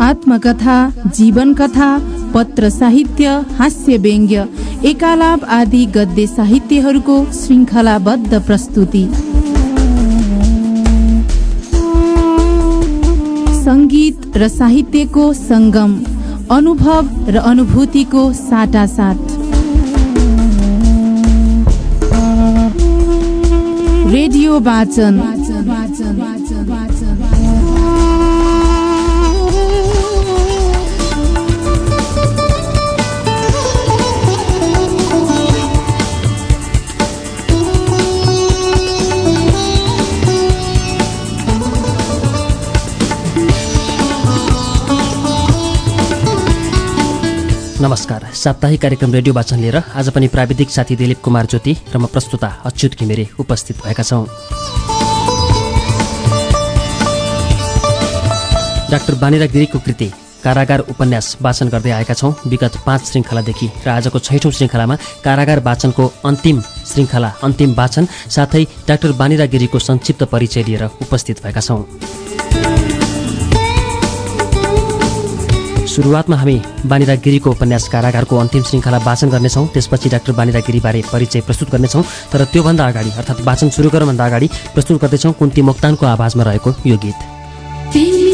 आत्मकथा जीवन कथा पत्र साहित्य हास्य व्यङ्ग्य एकालाप आदि गद्य साहित्यहरूको श्रृङ्खलाबद्ध प्रस्तुति। सङ्गीत र साहित्यको सङ्गम अनुभव र अनुभूतिको साटासाट। रेडियो वाचन नमस्कार। साप्ताहिक कार्यक्रम रेडियो वाचन लिएर आज पनि प्राविधिक साथी दिलीप कुमार ज्योति र म प्रस्तुता अच्युत घिमिरे उपस्थित भएका छौँ। डाक्टर बानिरा गिरीको कृति कारागार उपन्यास वाचन गर्दै आएका छौँ। विगत पाँच श्रृङ्खलादेखि र आजको छैठौँ श्रृङ्खलामा कारागार वाचनको अन्तिम श्रृङ्खला अन्तिम वाचन साथै डाक्टर बानिरा गिरीको संक्षिप्त परिचय लिएर उपस्थित भएका छौँ। सुरुवातमा हामी बानिरा गिरीको उपन्यास कारागारको अन्तिम श्रृङ्खला वाचन गर्नेछौँ। त्यसपछि डाक्टर बानिरा गिरीबारे परिचय प्रस्तुत गर्नेछौँ। तर त्योभन्दा अगाडि अर्थात् वाचन सुरु गर्नुभन्दा अगाडि प्रस्तुत गर्दैछौँ कुन्ती मोक्तानको आवाजमा रहेको यो गीत।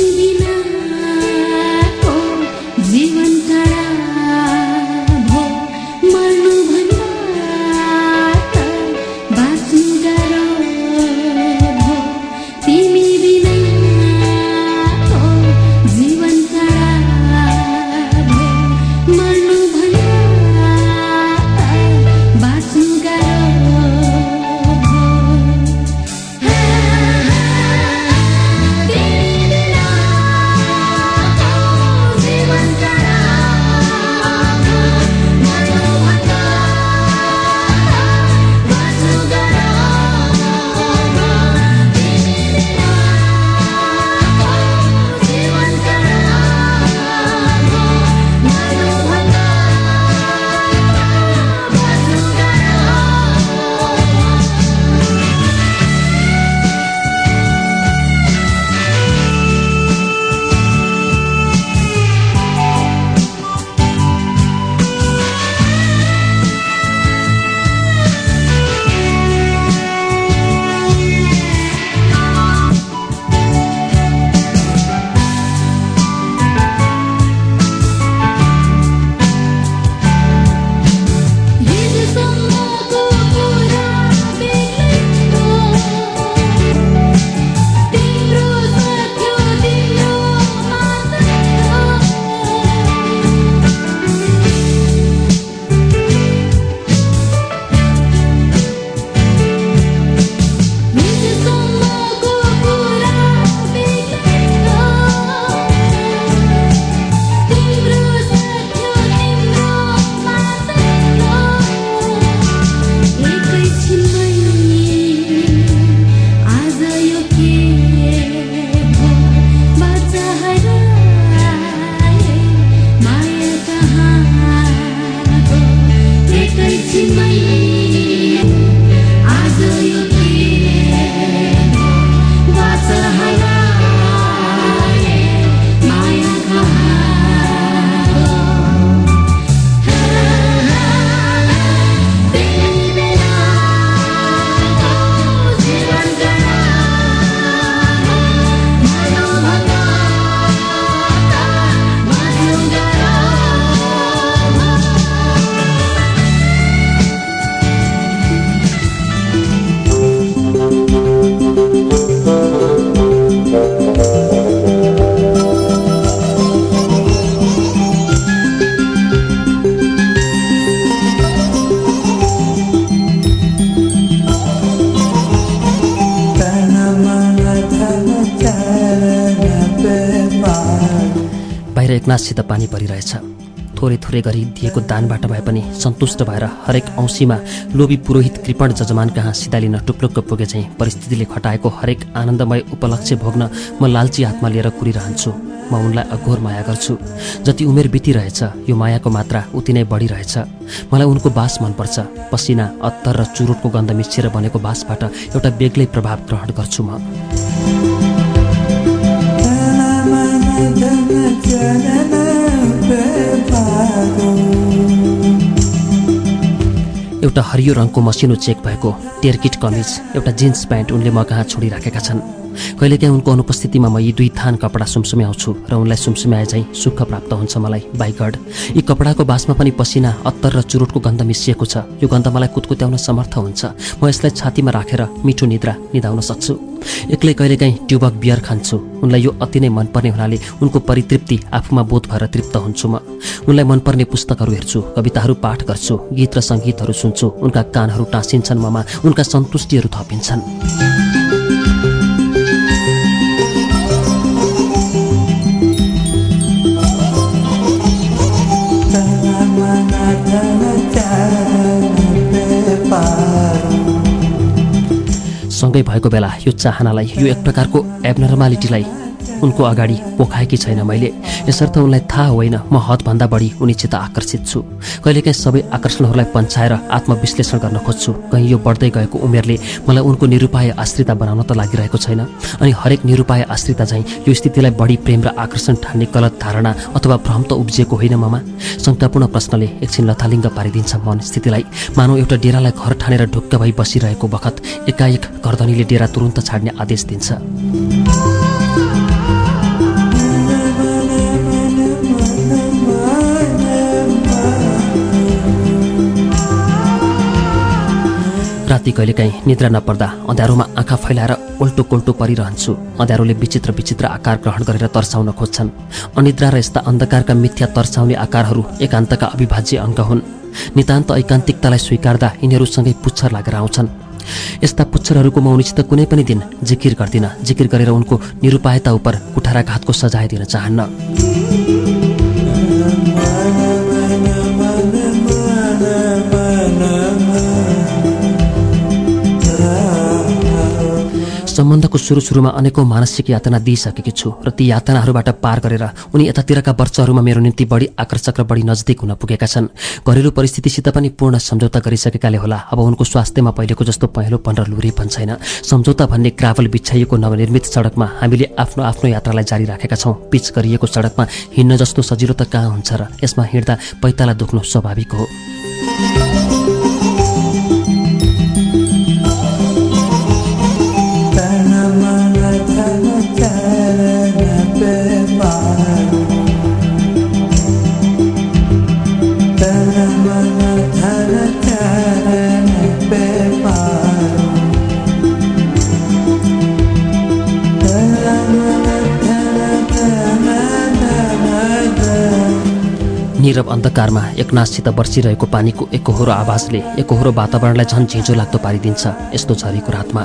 एकनाथसित पानी परिरहेछ। थोरै थोरै गरी दिएको दानबाट भए पनि सन्तुष्ट भएर हरेक औँसीमा लोभी पुरोहित कृपण जजमान कहाँ सिधा लिन टुप्लुक्क पुगे चाहिँ परिस्थितिले खटाएको हरेक आनन्दमय उपलक्ष्य भोग्न म लालची हातमा लिएर कुरिरहन्छु। म उनलाई अघोर माया गर्छु। जति उमेर बितिरहेछ यो मायाको मात्रा उति नै बढिरहेछ। मलाई उनको बास मनपर्छ। पसिना अत्तर र चुरोटको गन्ध मिसिएर बनेको बासबाट एउटा बेग्लै प्रभाव ग्रहण गर्छु म। एउटा हरियो रङको मसिनो चेक भएको टेरकिट कमिज एउटा जिन्स प्यान्ट उनले म कहाँ छोडिराखेका छन्। कहिलेकाहीँ उनको अनुपस्थितिमा म यी दुई थान कपडा सुमसुम्याउँछु र उनलाई सुमसुम्याए चाहिँ सुख प्राप्त हुन्छ मलाई बाइगड यी कपडाको बासमा पनि पसिना अत्तर र चुरोटको गन्ध मिसिएको छ। यो गन्ध मलाई कुतकुत्याउन समर्थ हुन्छ। म यसलाई छातीमा राखेर मिठो निद्रा निधाउन सक्छु। एक्लै कहिलेकाहीँ ट्युबक बियर खान्छु। उनलाई यो अति नै मनपर्ने हुनाले उनको परितृप्ति आफूमा बोध भएर तृप्त हुन्छु म। उनलाई मनपर्ने पुस्तकहरू हेर्छु कविताहरू पाठ गर्छु गीत र सङ्गीतहरू सुन्छु। उनका कानहरू टाँसिन्छन् ममा उनका सन्तुष्टिहरू थपिन्छन्। सँगै भएको बेला यो चाहनालाई यो एक प्रकारको एबनर्मालिटीलाई उनको अगाडि पोखाएकी छैन मैले। यसर्थ उनलाई थाहा होइन म हदभन्दा बढी उनीसित आकर्षित छु। कहिलेकाहीँ सबै आकर्षणहरूलाई पन्छाएर आत्मविश्लेषण गर्न खोज्छु। कहीँ यो बढ्दै गएको उमेरले मलाई उनको निरुपाय आश्रिता बनाउन त लागिरहेको छैन। अनि हरेक निरुपाय आश्रिता चाहिँ यो स्थितिलाई बढी प्रेम र आकर्षण ठान्ने गलत धारणा अथवा भ्रम त उब्जिएको होइन ममा। शङ्कापूर्ण प्रश्नले एकछिन लथालिङ्ग पारिदिन्छ मन स्थितिलाई। मानव एउटा डेरालाई घर ठानेर ढुक्क भई बसिरहेको बखत एकाएक घरधनीले डेरा तुरन्त छाड्ने आदेश दिन्छ। राति कहिलेकाहीँ निद्रा नपर्दा अँध्यारोमा आँखा फैलाएर उल्टो कोल्टो परिरहन्छु। अँध्यारोले विचित्र विचित्र आकार ग्रहण गरेर तर्साउन खोज्छन्। अनिद्रा र यस्ता अन्धकारका मिथ्या तर्साउने आकारहरू एकान्तका अविभाज्य अङ्ग हुन्। नितान्त ऐकान्तिकतालाई स्वीकार्दा यिनीहरूसँगै पुच्छर लागेर आउँछन्। यस्ता पुच्छरहरूको म उनीसित कुनै पनि दिन जिकिर गर्दिनँ। जिकिर गरेर उनको निरुपायता उप कुठाराघातको सजाय दिन चाहन्न। सम्बन्धको सुरु सुरुमा अनेकौँ मानसिक यातना दिइसकेकी छु र ती यातनाहरूबाट पार गरेर उनी यतातिरका वर्षहरूमा मेरो निम्ति बढी आकर्षक र बढी नजदिक हुन पुगेका छन्। घरेलु परिस्थितिसित पनि पूर्ण सम्झौता गरिसकेकाले होला। अब उनको स्वास्थ्यमा पहिलेको जस्तो पहेँलोपन र लुरेपन छैन। सम्झौता भन्ने ग्राभल बिछाइएको नवनिर्मित सडकमा हामीले आफ्नो आफ्नो यात्रालाई जारी राखेका छौँ। पिच गरिएको सडकमा हिँड्न जस्तो सजिलो त कहाँ हुन्छ र यसमा हिँड्दा पैताला दुख्नु स्वाभाविक हो। निरव अन्धकारमा एकनाथसित बर्सिरहेको पानीको एकहोरो आवाजले एकहोरो वातावरणलाई झन् झिँझो लाग्दो पारिदिन्छ यस्तो झरीको रातमा।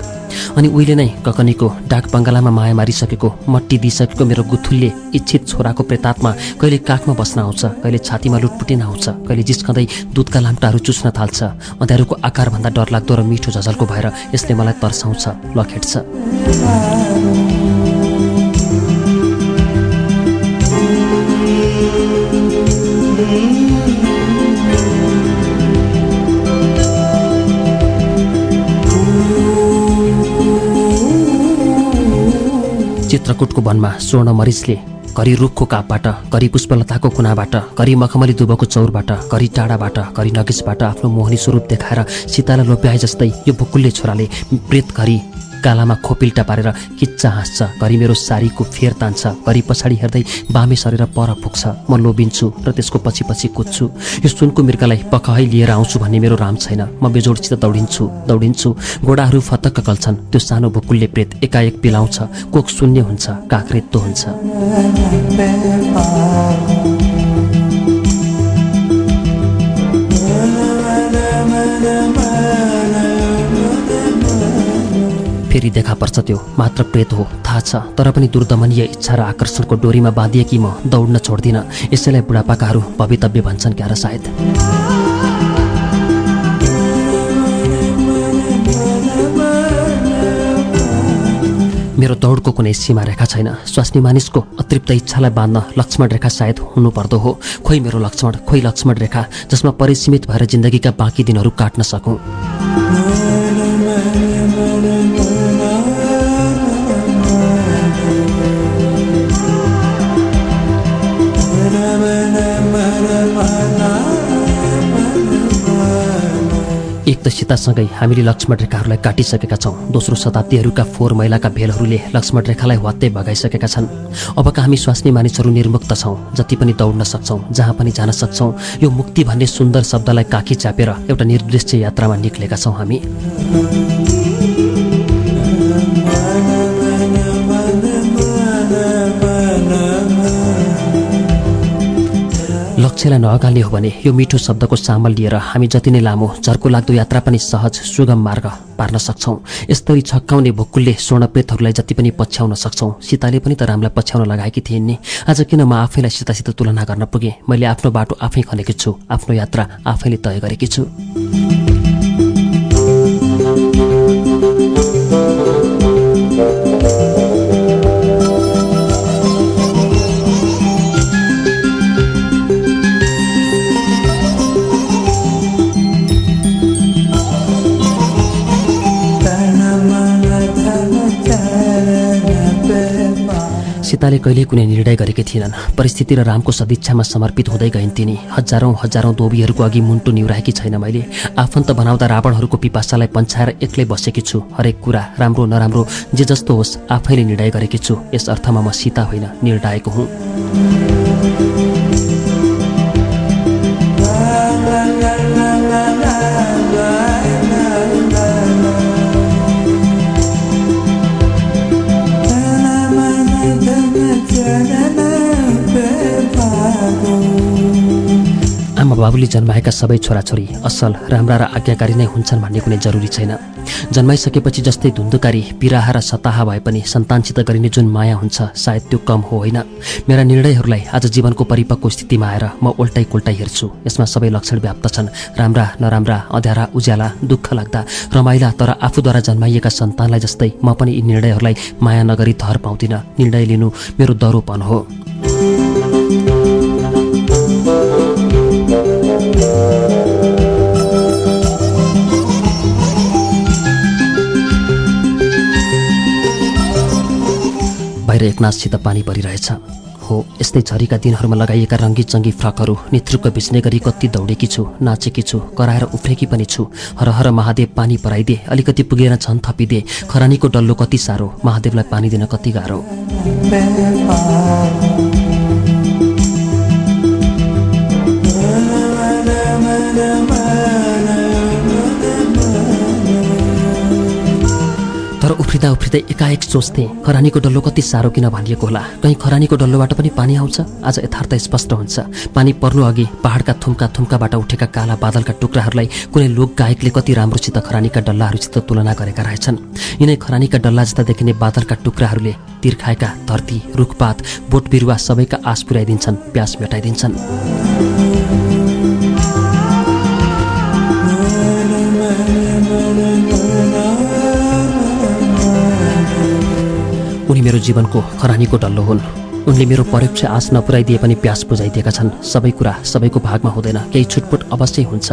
अनि उहिले नै ककनीको डाक बङ्गालामा माया मारिसकेको मट्टी दिइसकेको मेरो गुथुलले इच्छित छोराको प्रेतात्मा कहिले काखमा बस्न आउँछ कहिले छातीमा लुटपुटिन आउँछ कहिले जिस्कँदै दुधका लाम्टाहरू चुस्न थाल्छ अँध्यारोको आकारभन्दा डरलाग्दो र मिठो झझल्को भएर यसले मलाई तर्साउँछ लखेट्छ। चित्रकुटको वनमा स्वर्ण मरिचले घरि रुखको कापबाट घरि पुष्पलताको कुनाबाट घरि मखमली दुबको चौरबाट घरि टाढाबाट घरि नगिसबाट आफ्नो मोहनी स्वरूप देखाएर सीतालाई लोप्याए जस्तै यो बुकुल्ले छोराले प्रेत घरि गालामा खोपिल्टा पारेर किच्चा हाँस्छ घरि मेरो सारीको फेर तान्छ। घरि पछाडि हेर्दै बामे सरेर पर पुग्छ। म लोबिन्छु र त्यसको पछि पछि कुद्छु। यो सुनको मिर्कालाई पखहै लिएर आउँछु भन्ने मेरो राम छैन। म बेजोडसित दौडिन्छु दौडिन्छु। घोडाहरू फतक्क गल्छन् त्यो सानो भुकुल्ले प्रेत एकाएक पिलाउँछ। कोक शून्य हुन्छ काँक्रेत्तो हुन्छ। फेरि देखा पर्छ त्यो। मात्र प्रेत हो थाहा छ। तर पनि दुर्दमनीय इच्छा र आकर्षणको डोरीमा बाँधिएकी म दौड्न छोड्दिनँ। यसैलाई बुढापाकाहरू भवितव्य भन्छन् क्यार सायद। मेरो दौडको कुनै सीमा रेखा छैन। स्वास्नी मानिसको अतृप्त इच्छालाई बाँध्न लक्ष्मण रेखा सायद हुनुपर्दो हो। खोइ मेरो लक्ष्मण खोइ लक्ष्मण रेखा जसमा परिसीमित भएर जिन्दगीका बाँकी दिनहरू काट्न सकौँ। एक त सीतासँगै हामीले लक्ष्मण रेखाहरूलाई काटिसकेका छौँ। दोस्रो शताब्दीहरूका फोहोर मैलाका भेलहरूले लक्ष्मण रेखालाई वात्तै भगाइसकेका छन्। अबका हामी स्वास्नी मानिसहरू निर्मुक्त छौँ जति पनि दौड्न सक्छौँ जहाँ पनि जान सक्छौँ यो मुक्ति भन्ने सुन्दर शब्दलाई काखी चापेर एउटा निर्दृश्य यात्रामा निक्लेका छौँ हामी। लक्ष्यलाई नअगाल्ने हो भने यो मिठो शब्दको सामल लिएर हामी जति नै लामो झर्को लाग्दो यात्रा पनि सहज सुगम मार्ग पार्न सक्छौँ। यस्तरी छक्काउने भुक्कुलले स्वर्णप्रेतहरूलाई जति पनि पछ्याउन सक्छौँ सीताले पनि त रामलाई पछ्याउन लगाएकी थिइन् नि। आज किन म आफैलाई सीतासित तुलना गर्न पुगेँ? मैले आफ्नो बाटो आफै खनेकी छु आफ्नो यात्रा आफैले तय गरेकी छु। सीताले कहिल्यै कुनै निर्णय गरेकी थिएनन्। परिस्थिति र रामको सदिच्छामा समर्पित हुँदै गइन् तिनी हजारौँ हजारौँ दोबीहरूको अघि मुन्टु निहुराएकी छैन मैले। आफन्त बनाउँदा रावणहरूको पिपासालाई पन्छाएर एक्लै बसेकी छु। हरेक कुरा राम्रो नराम्रो जे जस्तो होस् आफैले निर्णय गरेकी छु। यस अर्थमा म सीता होइन निर्णायक हुँ। बाबुले जन्माएका सबै छोराछोरी असल राम्रा र आज्ञाकारी नै हुन्छन् भन्ने कुनै जरुरी छैन। जन्माइसकेपछि जस्तै धुन्धुकारी पिराहा र सताहा भए पनि सन्तानसित गरिने जुन माया हुन्छ सायद त्यो कम हो होइन? मेरा निर्णयहरूलाई आज जीवनको परिपक्व स्थितिमा आएर म उल्टाइ कुल्टाइ हेर्छु। यसमा सबै लक्षण व्याप्त छन्। राम्रा नराम्रा अँध्यारा उज्याला दुःख लाग्दा रमाइला तर आफूद्वारा जन्माइएका सन्तानलाई जस्तै म पनि यी निर्णयहरूलाई माया नगरी धर पाउँदिनँ। निर्णय लिनु मेरो दरोपन हो। बाहिर एकनाथसित पानी परिरहेछ। हो यस्तै झरीका दिनहरूमा लगाइएका रङ्गी चङ्गी फ्रकहरू नेतृत्व भिज्ने गरी कति दौडेकी छु नाचेकी छु कराएर उफ्रेकी पनि छु। हर हर महादेव पानी पराइदिए अलिकति पुगेर झन् थपिदिए खरानीको डल्लो कति साह्रो महादेवलाई पानी दिन कति गाह्रो। तर उफ्रिँदा उफ्रिँदै एकाएक सोच्थेँ खरानीको डल्लो कति साह्रो किन भनिएको होला? कहीँ खरानीको डल्लोबाट पनि पानी आउँछ? आज यथार्थ स्पष्ट हुन्छ। पानी पर्नु अघि पहाडका थुम्का थुम्काबाट उठेका काला बादलका टुक्राहरूलाई कुनै लोक गायकले कति राम्रोसित खरानीका डल्लाहरूसित तुलना गरेका रहेछन्। यिनै खरानीका डल्ला जस्ता देखिने बादलका टुक्राहरूले तिर्खाएका धरती रुखपात बोट बिरुवा सबैका आस पुर्याइदिन्छन् प्यास मेटाइदिन्छन्। उनी मेरो जीवनको खरानीको डल्लो हुन् उनले मेरो परोक्ष आश नपुर्याइदिए पनि प्यास बुझाइदिएका छन्। सबै कुरा सबैको भागमा हुँदैन। केही छुटपुट अवश्य हुन्छ।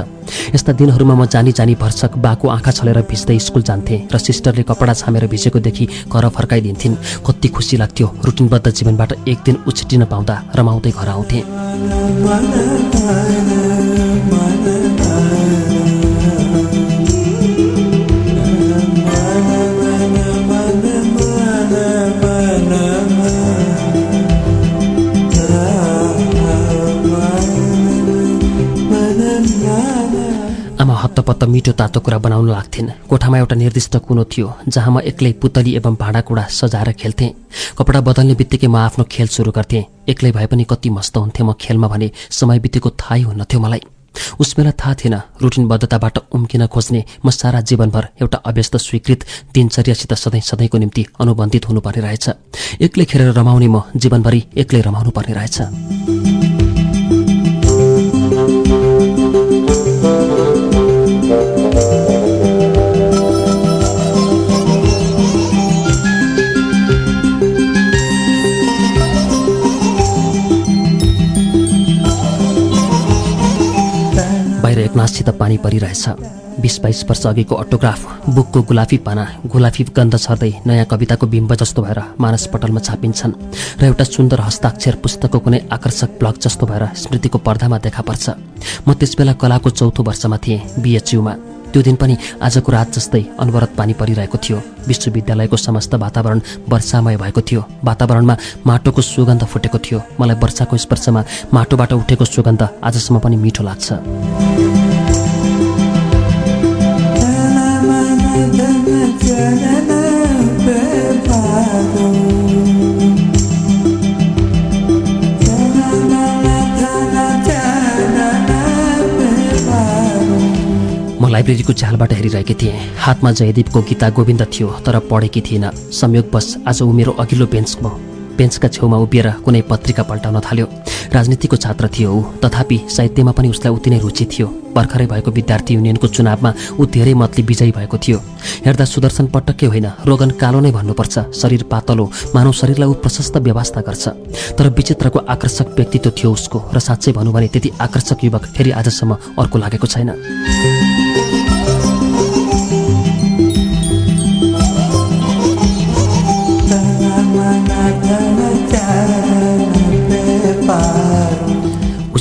यस्ता दिनहरूमा म जानी जानी भर्सक बाको आँखा छलेर भिज्दै स्कुल जान्थेँ र सिस्टरले कपडा छामेर भिजेको देखि घर फर्काइदिन्थिन्। कति खुसी लाग्थ्यो रुटिनबद्ध जीवनबाट एक दिन उछिटिन पाउँदा रमाउँदै घर आउँथेँ। हत्तपत्त मिठो तातो कुरा बनाउन लाग्थिन्। कोठामा एउटा निर्दिष्ट कुनो थियो जहाँ म एक्लै पुतली एवं भाँडाकुँडा सजाएर खेल्थेँ। कपडा बदल्ने बित्तिकै म आफ्नो खेल सुरु गर्थेँ। एक्लै भए पनि कति मस्त हुन्थेँ म खेलमा भने समय बितेको थाहै हुन्नथ्यो मलाई। उस बेला थाहा थिएन रुटिनबद्धताबाट उम्किन खोज्ने म सारा जीवनभर एउटा अव्यस्त स्वीकृत दिनचर्यासित सधैँ सधैँको निम्ति अनुबन्धित हुनुपर्ने रहेछ। एक्लै खेरेर रमाउने म जीवनभरि एक्लै रमाउनु पर्ने रहेछ। एकनाससित पानी परिरहेछ। बिस बाइस वर्ष अघिको अटोग्राफ बुकको गुलाफी पाना गुलाफी गन्ध छर्दै नयाँ कविताको बिम्ब जस्तो भएर मानसपटलमा छापिन्छन् र एउटा सुन्दर हस्ताक्षर पुस्तकको कुनै आकर्षक ब्लग जस्तो भएर स्मृतिको पर्दामा देखा पर्छ। म त्यसबेला कलाको चौथो वर्षमा थिएँ बिएचयुमा त्यो दिन पनि आजको रात जस्तै अनवरत पानी परिरहेको थियो। विश्वविद्यालयको समस्त वातावरण वर्षामय भएको थियो। वातावरणमा माटोको सुगन्ध फुटेको थियो। मलाई वर्षाको स्पर्शमा माटोबाट उठेको सुगन्ध आजसम्म पनि मिठो लाग्छ। लाइब्रेरीको झ्यालबाट हेरिरहेकी थिएँ। हातमा जयदीपको गीता गोविन्द थियो तर पढेकी थिइनँ संयोगवश आज ऊ मेरो अघिल्लो बेन्चमा बेन्चका छेउमा उभिएर कुनै पत्रिका पल्टाउन थाल्यो। राजनीतिको छात्र थियो ऊ। तथापि साहित्यमा पनि उसलाई उति नै रुचि थियो। भर्खरै भएको विद्यार्थी युनियनको चुनावमा ऊ धेरै मतले विजयी भएको थियो। हेर्दा सुदर्शन पटक्कै होइन रोगन कालो नै भन्नुपर्छ। शरीर पातलो मानव शरीरलाई ऊ प्रशस्त व्यवस्था गर्छ। तर विचित्रको आकर्षक व्यक्तित्व थियो उसको र साँच्चै भनौँ भने त्यति आकर्षक युवक फेरि आजसम्म अर्को लागेको छैन।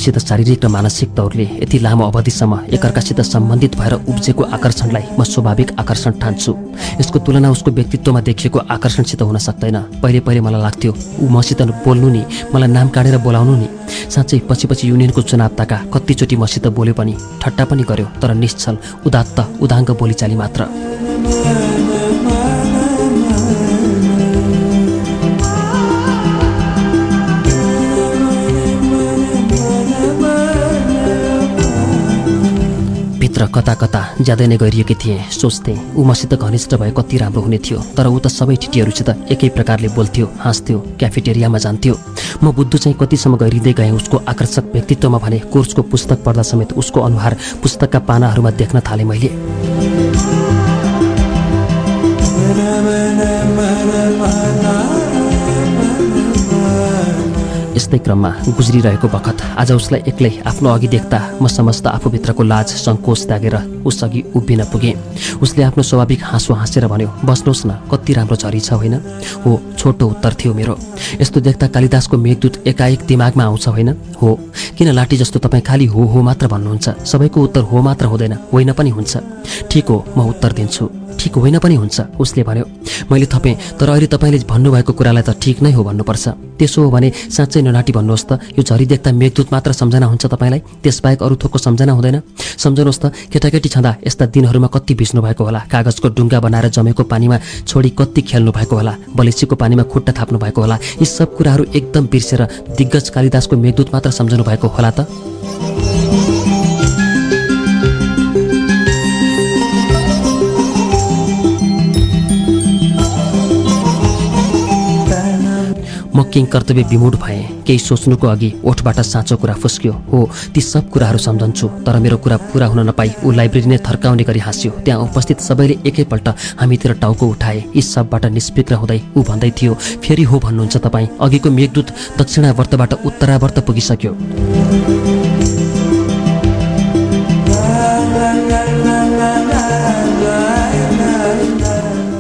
उसित शारीरिक र मानसिक तौरले यति लामो अवधिसम्म एकअर्कासित सम्बन्धित भएर उब्जेको आकर्षणलाई म स्वाभाविक आकर्षण ठान्छु। यसको तुलना उसको व्यक्तित्वमा देखिएको आकर्षणसित हुन सक्दैन। पहिले पहिले मलाई लाग्थ्यो ऊ मसित बोल्नु नि मलाई नाम काटेर बोलाउनु नि। साँच्चै पछि पछि युनियनको चुनाव ताका कतिचोटि मसित बोल्यो पनि ठट्टा पनि गर्यो तर निश्चल उदात्त उदाङ्ग बोलीचाली मात्र। भित्र कता कता ज्यादै नै गइरहेकी थिएँ। सोच्थेँ ऊ घनिष्ठ भए कति राम्रो हुने थियो तर ऊ त सबै ठिटीहरूसित एकै प्रकारले बोल्थ्यो हाँस्थ्यो क्याफेटेरियामा जान्थ्यो। म बुद्धु चाहिँ कतिसम्म गइरिँदै गएँ उसको आकर्षक व्यक्तित्वमा भने कोर्सको पुस्तक पढ्दा समेत उसको अनुहार पुस्तकका पानाहरूमा देख्न थालेँ मैले। यस्तै क्रममा गुज्रिरहेको बखत आज उसलाई एक्लै आफ्नो अघि देख्दा म समस्त आफूभित्रको लाज सङ्कोच त्यागेर उसअघि उभिन पुगेँ। उसले आफ्नो स्वाभाविक हाँसो हाँसेर भन्यो बस्नुहोस् न कति राम्रो झरी छ होइन? हो छोटो उत्तर थियो मेरो। यस्तो देख्दा कालिदासको मेघदूत एकाएक दिमागमा आउँछ होइन? हो किन लाठी जस्तो तपाईँ खालि हो हो मात्र भन्नुहुन्छ? सबैको उत्तर हो मात्र हुँदैन होइन पनि हुन्छ। ठिक हो म उत्तर दिन्छु। ठिक होइन पनि हुन्छ। उसले भन्यो मैले थपेँ तर अहिले तपाईँले भन्नुभएको कुरालाई त ठिक नै हो भन्नुपर्छ। त्यसो हो भने साँच्चै ननाटी भन्नुहोस् त यो झरी देख्दा मेघदूत मात्र सम्झना हुन्छ तपाईँलाई? त्यसबाहेक अरू थोकको सम्झना हुँदैन। सम्झनुहोस् त केटाकेटी छँदा यस्ता दिनहरूमा कति भिज्नु भएको होला? कागजको डुङ्गा बनाएर जमेको पानीमा छोडी कति खेल्नु भएको होला? बलेसीको पानीमा खुट्टा थाप्नु भएको होला? यी सब कुराहरू एकदम बिर्सेर दिग्गज कालिदासको मेघदूत मात्र सम्झनु भएको होला त? म किङ कर्तव्य विमुड भएँ। केही सोच्नुको अघि ओठबाट साँचो कुरा फुस्क्यो। हो ती सब कुराहरू सम्झन्छु तर मेरो कुरा पुरा हुन नपाई। ऊ लाइब्रेरी नै थर्काउने गरी हाँस्यो। त्यहाँ उपस्थित सबैले एकैपल्ट हामीतिर टाउको उठाए। यी सबबाट निष्पिक्र हुँदै ऊ भन्दै थियो फेरि हो भन्नुहुन्छ तपाईँ। अघिको मेघदूत दक्षिणावर्तबाट उत्तरावर्त पुगिसक्यो।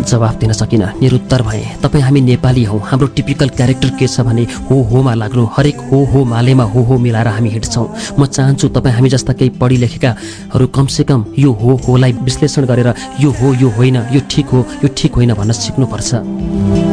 जवाफ दिन सकिनँ। निरुत्तर भएँ तपाईँ हामी नेपाली हौँ। हाम्रो टिपिकल क्यारेक्टर के छ भने हो होमा लाग्नु हरेक हो हो मालेमा हो हो मिलाएर हामी हिँड्छौँ। म चाहन्छु तपाईँ हामी जस्ता केही पढी लेखेकाहरू कमसेकम यो हो होलाई विश्लेषण गरेर यो हो यो होइन यो ठिक हो यो ठिक होइन भन्न सिक्नुपर्छ।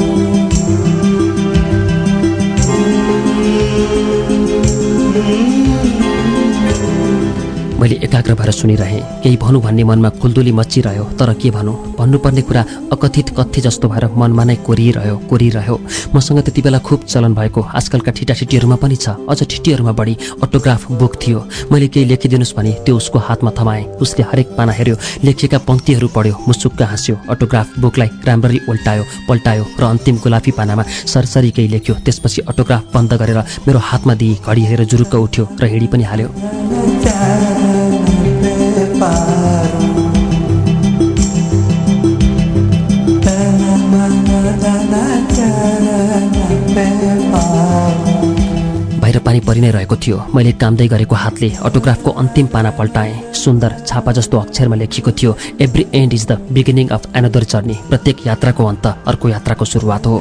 मैले एकाग्र भएर सुनिरहेँ। केही भनौँ भन्ने मनमा खुल्दुली मचिरह्यो तर के भनौँ? भन्नुपर्ने कुरा अकथित कथ्य जस्तो भएर मनमा नै कोरिरह्यो कोरिरह्यो। मसँग त्यति बेला खुब चलन भएको आजकलका ठिटाठिटीहरूमा पनि छ। अझ ठिटीहरूमा बढी अटोग्राफ बुक थियो। मैले केही लेखिदिनुहोस् भने त्यो उसको हातमा थमाएँ। उसले हरेक पाना हेऱ्यो। लेखिएका पङ्क्तिहरू पढ्यो। मुसुक्क हाँस्यो। अटोग्राफ बुकलाई राम्ररी उल्टायो पल्टायो र अन्तिम गुलाफी पानामा सरसरी केही लेख्यो। त्यसपछि अटोग्राफ बन्द गरेर मेरो हातमा दिई घडी हेरेर जुरुक्क उठ्यो र हिँडी पनि हाल्यो। बाहिर पानी परि नै रहेको थियो। मैले कामदै गरेको हातले अटोग्राफको अन्तिम पाना पल्टाएँ। सुन्दर छापा जस्तो अक्षरमा लेखिएको थियो every end is the beginning of another journey प्रत्येक यात्राको अन्त अर्को यात्राको सुरुवात हो।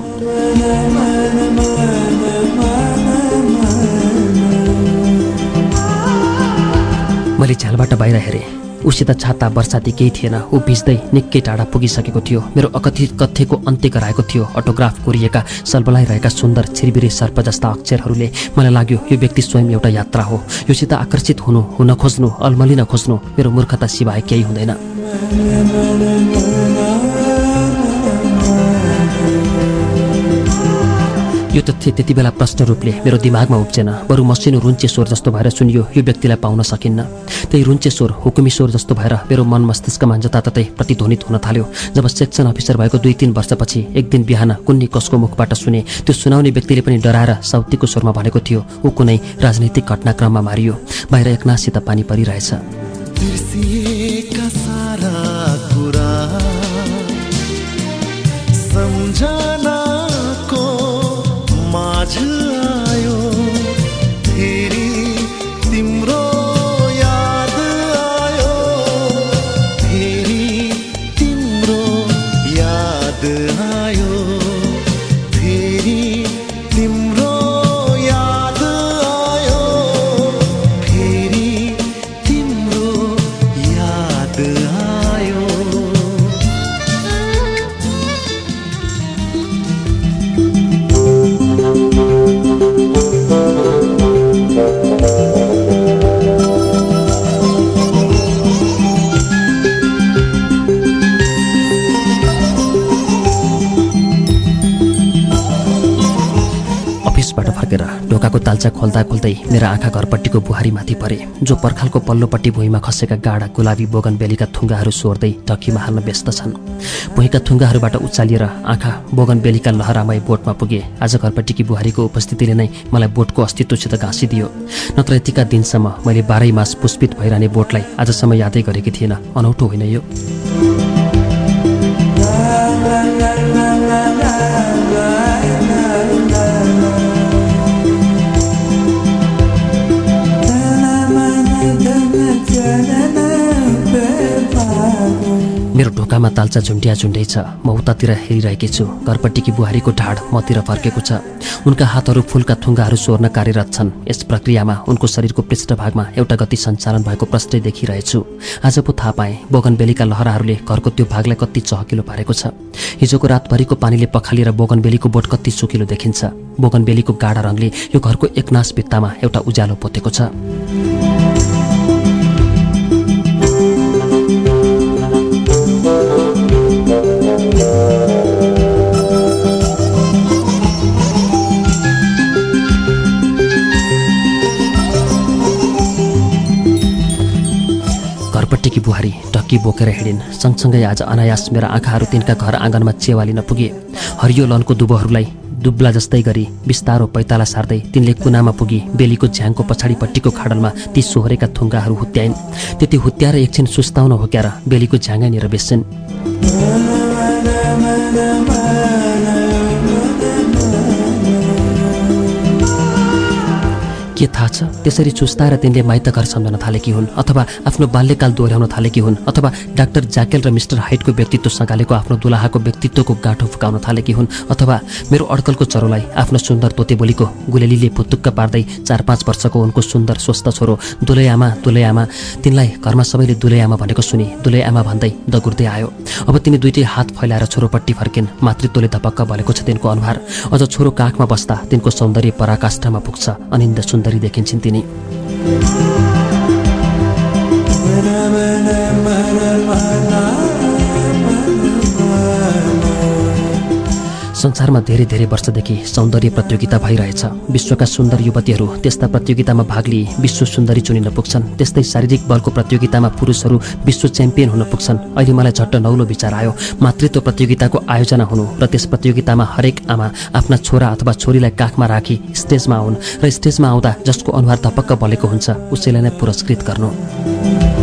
मैले झ्यालबाट बाहिर हेरेँ। उसित छाता बर्साती केही थिएन। ऊ भिज्दै निकै टाढा पुगिसकेको थियो। मेरो अकथित कथ्यको अन्त्य गराएको थियो। अटोग्राफ कोरिएका सलबलाइरहेका सुन्दर छिरबिरे सर्प जस्ता अक्षरहरूले मलाई लाग्यो यो व्यक्ति स्वयं एउटा यात्रा हो। योसित आकर्षित हुनु हुन खोज्नु अलमलिन खोज्नु मेरो मूर्खता सिवाय केही हुँदैन। यो तथ्य त्यति बेला प्रश्न रूपले मेरो दिमागमा उब्जेन। बरु मसिनो रुन्चे स्वर जस्तो भएर सुनियो यो व्यक्तिलाई पाउन सकिन्न त्यही रुन्चे स्वर हुकुमी स्वर जस्तो भएर मेरो मन मस्तिष्कमा जताततै प्रतिध्वनित हुन थाल्यो। जब सेक्सन अफिसर भएको दुई तिन वर्षपछि एक दिन बिहान कुन्नी कसको मुखबाट सुने त्यो सुनाउने व्यक्तिले पनि डराएर साउतीको स्वरमा भनेको थियो ऊ कुनै राजनैतिक घटनाक्रममा मारियो। बाहिर एकनासित पानी परिरहेछ ढोकाको ताल्चा खोल्दा खोल्दै मेरा आँखा घरपट्टिको बुहारीमाथि परे जो पर्खालको पल्लोपट्टि भुइँमा खसेका गाडा गुलाबी बोगन बेलीका थुङ्गाहरू सोर्दै ढक्कीमा हाल्न व्यस्त छन् भुइँका थुङ्गाहरूबाट उचालिएर आँखा बोगन बेलीका लहरामय बोटमा पुगे आज घरपट्टिकी बुहारीको उपस्थितिले नै मलाई बोटको अस्तित्वसित घाँसिदियो नत्र यतिका दिनसम्म मैले बाह्रै मास पुष्पित भइरहने बोटलाई आजसम्म यादै गरेकी थिइनँ अनौठो होइन यो ढोकामा ताल्चा झुन्डिया झुन्डै छ। म उतातिर हेरिरहेकी छु। घरपट्टिकी बुहारीको ढाड मतिर फर्केको छ। उनका हातहरू फुलका थुङ्गाहरू सोर्न कार्यरत छन्। यस प्रक्रियामा उनको शरीरको पृष्ठभागमा एउटा गति सञ्चालन भएको प्रष्टै देखिरहेछु। आज पो थाहा पाएँ बोगनबेलीका लहराहरूले घरको त्यो भागलाई कति चहकिलो पारेको छ। हिजोको रातभरिको पानीले पखालिएर बोगनबेलीको बोट कति सुकिलो देखिन्छ। बोगनबेलीको गाढा रङले यो घरको एकनाश भित्तामा एउटा उज्यालो पोतेको छ। घरपट्टिकी बुहारी ढक्की बोकेर हिँडिन्। सँगसँगै आज अनायास मेरा आँखाहरू तिनका घर आँगनमा चेवालिन पुगे हरियो लनको दुबोहरूलाई दुब्ला जस्तै गरी बिस्तारो पैताला सार्दै तिनले कुनामा पुगी बेलीको झ्याङको पछाडिपट्टिको खाडलमा ती सोहोरेका थुङ्गाहरू हुत्याइन्। त्यति हुत्याएर एकछिन सुस्ताउन होक्याएर बेलीको झ्याङैनिर बेच्छन्। के थाहा छ? त्यसरी चुस्ताएर तिनले माइत घर सम्झन थालेकी हुन् अथवा आफ्नो बाल्यकाल दोहोऱ्याउन थालेकी हुन् अथवा डाक्टर ज्याकेल र मिस्टर हाइटको व्यक्तित्व सँगालेको आफ्नो दुलाहाको व्यक्तित्वको गाँठो फुकाउन थालेकी हुन् अथवा मेरो अड्कलको चरोलाई आफ्नो सुन्दर तोते बोलीको गुलेलीले फुत्तुक्क पार्दै चार पाँच वर्षको उनको सुन्दर स्वस्थ छोरो दुलै आमा दुलै आमा तिनलाई घरमा सबैले दुलै आमा भनेको सुनि दुलै आमा भन्दै दगुर्दै आयो। अब तिनी दुइटै हात फैलाएर छोरोपट्टि फर्किन् मातृत्वले धपक्क भलेको छ तिनको अनुहार। अझ छोरो काखमा बस्दा तिनको सौन्दर्य पराकाष्ठमा पुग्छ अनिन्द सुन्दरी। गरी देखिन्छन् तिनी संसारमा धेरै धेरै वर्षदेखि सौन्दर्य प्रतियोगिता भइरहेछ। विश्वका सुन्दर युवतीहरू त्यस्ता प्रतियोगितामा भाग लिए विश्व सुन्दरी चुनिन पुग्छन्। त्यस्तै शारीरिक बलको प्रतियोगितामा पुरुषहरू विश्व च्याम्पियन हुन पुग्छन्। अहिले मलाई झट्ट नौलो विचार आयो। मातृत्व प्रतियोगिताको आयोजना हुनु र त्यस प्रतियोगितामा हरेक आमा आफ्ना छोरा अथवा छोरीलाई काखमा राखी स्टेजमा आउन् र स्टेजमा आउँदा जसको अनुहार धपक्क बलेको हुन्छ उसैलाई नै पुरस्कृत गर्नु।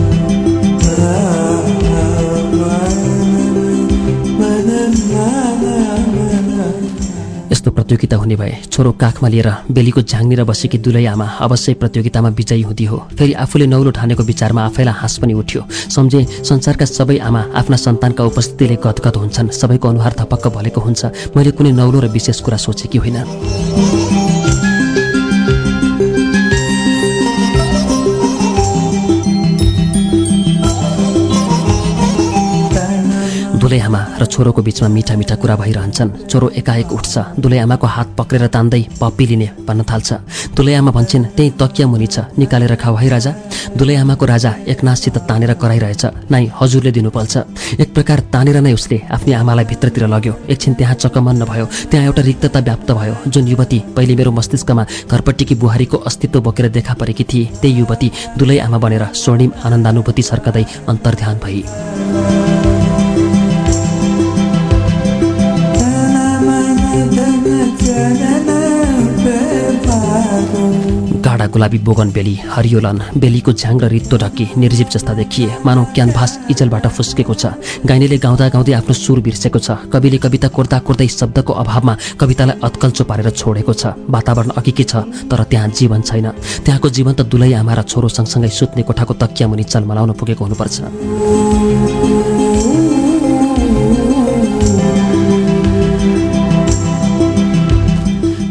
यस्तो प्रतियोगिता हुने भए छोरो काखमा लिएर बेलीको झाङ्निर बसेकी दुलै आमा अवश्य प्रतियोगितामा विजयी हुँदी हो। फेरि आफूले नौलो ठानेको विचारमा आफैलाई हाँस पनि उठ्यो। सम्झे संसारका सबै आमा आफ्ना सन्तानका उपस्थितिले गदगद हुन्छन्। सबैको अनुहार धपक्क भलेको हुन्छ। मैले कुनै नौलो र विशेष कुरा सोचेकी होइन। आमा र छोरोको बिचमा मिठा मिठा कुरा भइरहन्छन्। छोरो एकाएक उठ्छ दुलै आमाको हात पक्रेर तान्दै पप्पी लिने भन्न थाल्छ। दुलै आमा भन्छन् त्यही तकिया मुनि छ निकालेर खाऊ है राजा? दुलै आमाको राजा एकनाथसित तानेर कराइरहेछ। नाइ हजुरले दिनुपर्छ। एक प्रकार तानेर नै उसले आफ्नी आमालाई भित्रतिर लग्यो। एकछिन त्यहाँ चकमन्न भयो। त्यहाँ एउटा रिक्तता व्याप्त भयो जुन युवती पहिले मेरो मस्तिष्कमा घरपट्टिकी बुहारीको अस्तित्व बोकेर देखा परेकी थिए। त्यही युवती दुलै आमा बनेर स्वर्णिम आनन्दानुभूति सर्कदै अन्तर्ध्यान भई। गाडा गुलाबी बोगन बेली हरियोलन बेलीको झ्याङ र रित्तो ढक्की निर्जीव जस्ता देखिए। मानव क्यानभास इजलबाट फुस्केको छ। गाइनेले गाउँदा गाउँदै आफ्नो सुर बिर्सेको छ। कविले कविता कोर्दा कोर्दै शब्दको अभावमा कवितालाई अत्कल्चो पारेर छोडेको छ। वातावरण अघिकै छ तर त्यहाँ जीवन छैन। त्यहाँको जीवन त दुलै आमा र छोरो सँगसँगै सुत्ने कोठाको तकिया मुनि चलमलाउन पुगेको हुनुपर्छ।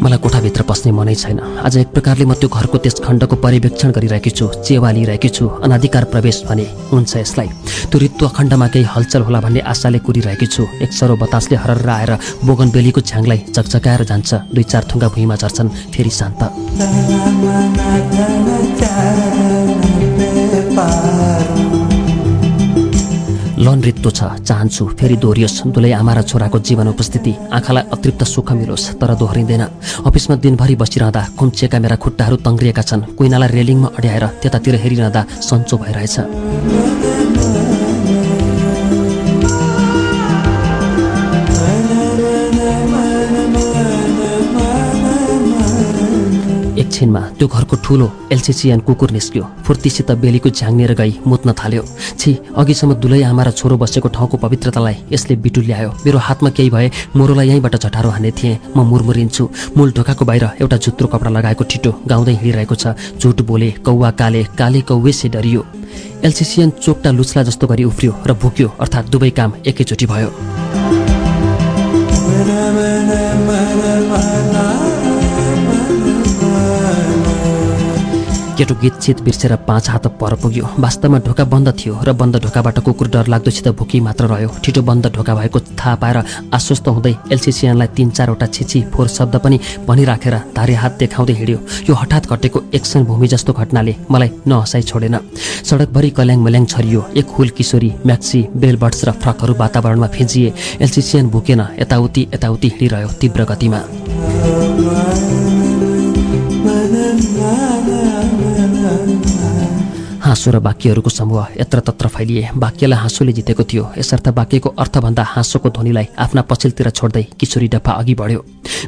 मलाई कोठाभित्र पस्ने मनै छैन। आज एक प्रकारले म त्यो घरको त्यस खण्डको पर्यवेक्षण गरिरहेकी छु चेवा लिइरहेकी छु अनाधिकार प्रवेश भने हुन्छ यसलाई। त्यो ऋतु खण्डमा केही हलचल होला भन्ने आशाले कुरिरहेकी छु। एक सरो बतासले हरर आएर बोगन बेलीको झ्याङलाई चकचकाएर जान्छ। दुई चार थुङ्गा भुइँमा झर्छन् फेरि शान्त। लन रित्तो छ चाहन्छु फेरि दोहोरियोस्। दुलै आमा र छोराको जीवन उपस्थिति। आँखालाई अतृप्त सुख मिलोस् तर दोहोरिँदैन। अफिसमा दिनभरि बसिरहँदा खुम्चिएका मेरा खुट्टाहरू तङ्ग्रिएका छन्। कुइनालाई रेलिङमा अड्याएर त्यतातिर हेरिरहँदा सन्चो भइरहेछ। एकछिनमा त्यो घरको ठुलो एलसिसिएन कुकुर निस्क्यो। फुर्तीसित बेलीको झ्याङ्नेर गई मुत्न थाल्यो। छि अघिसम्म दुलै आमा र छोरो बसेको ठाउँको पवित्रतालाई यसले बिटु ल्यायो। मेरो हातमा केही भए मोरोलाई यहीँबाट झटारो हान्ने थिएँ। म मुरमुरिन्छु। मूल ढोकाको बाहिर एउटा जुत्रो कपडा लगाएको ठिटो गाउँदै हिँडिरहेको छ। झुट बोले कौवा काले काले कौवेसे डरियो। एलसिसिएन चोकटा लुच्ला जस्तो गरी उफ्रियो र भुक्यो अर्थात् दुवै काम एकैचोटि भयो। केटो गीत चित बिर्सेर पाँच हात पर पुग्यो। वास्तवमा ढोका बन्द थियो र बन्द ढोकाबाट कुकुर डर लाग्दोसित भुकी मात्र रह्यो। ठिटो बन्द ढोका भएको थाहा पाएर आश्वस्त हुँदै एलसिसियनलाई तिन चारवटा छिची फोहोर शब्द पनि भनिराखेर धारे हात देखाउँदै हिँड्यो। यो हठात घटेको एक्सन भूमि जस्तो घटनाले मलाई नहसाइ छोडेन। सडकभरि कल्याङ मल्याङ छरियो। एक हुल किशोरी म्याक्सी बेलबर्ड्स र फ्रकहरू वातावरणमा फिजिए। एलसिसियन भुकेन यताउति यताउति हिँडिरह्यो तीव्र गतिमा। हाँसो र वाक्यहरूको समूह यत्रतत्र फैलिए वाक्यलाई हाँसोले जितेको थियो। यसर्थ वाक्यको अर्थभन्दा हाँसोको ध्वनिलाई आफ्ना पछिल्तिर छोड्दै किशोरी डफा अघि बढ्यो।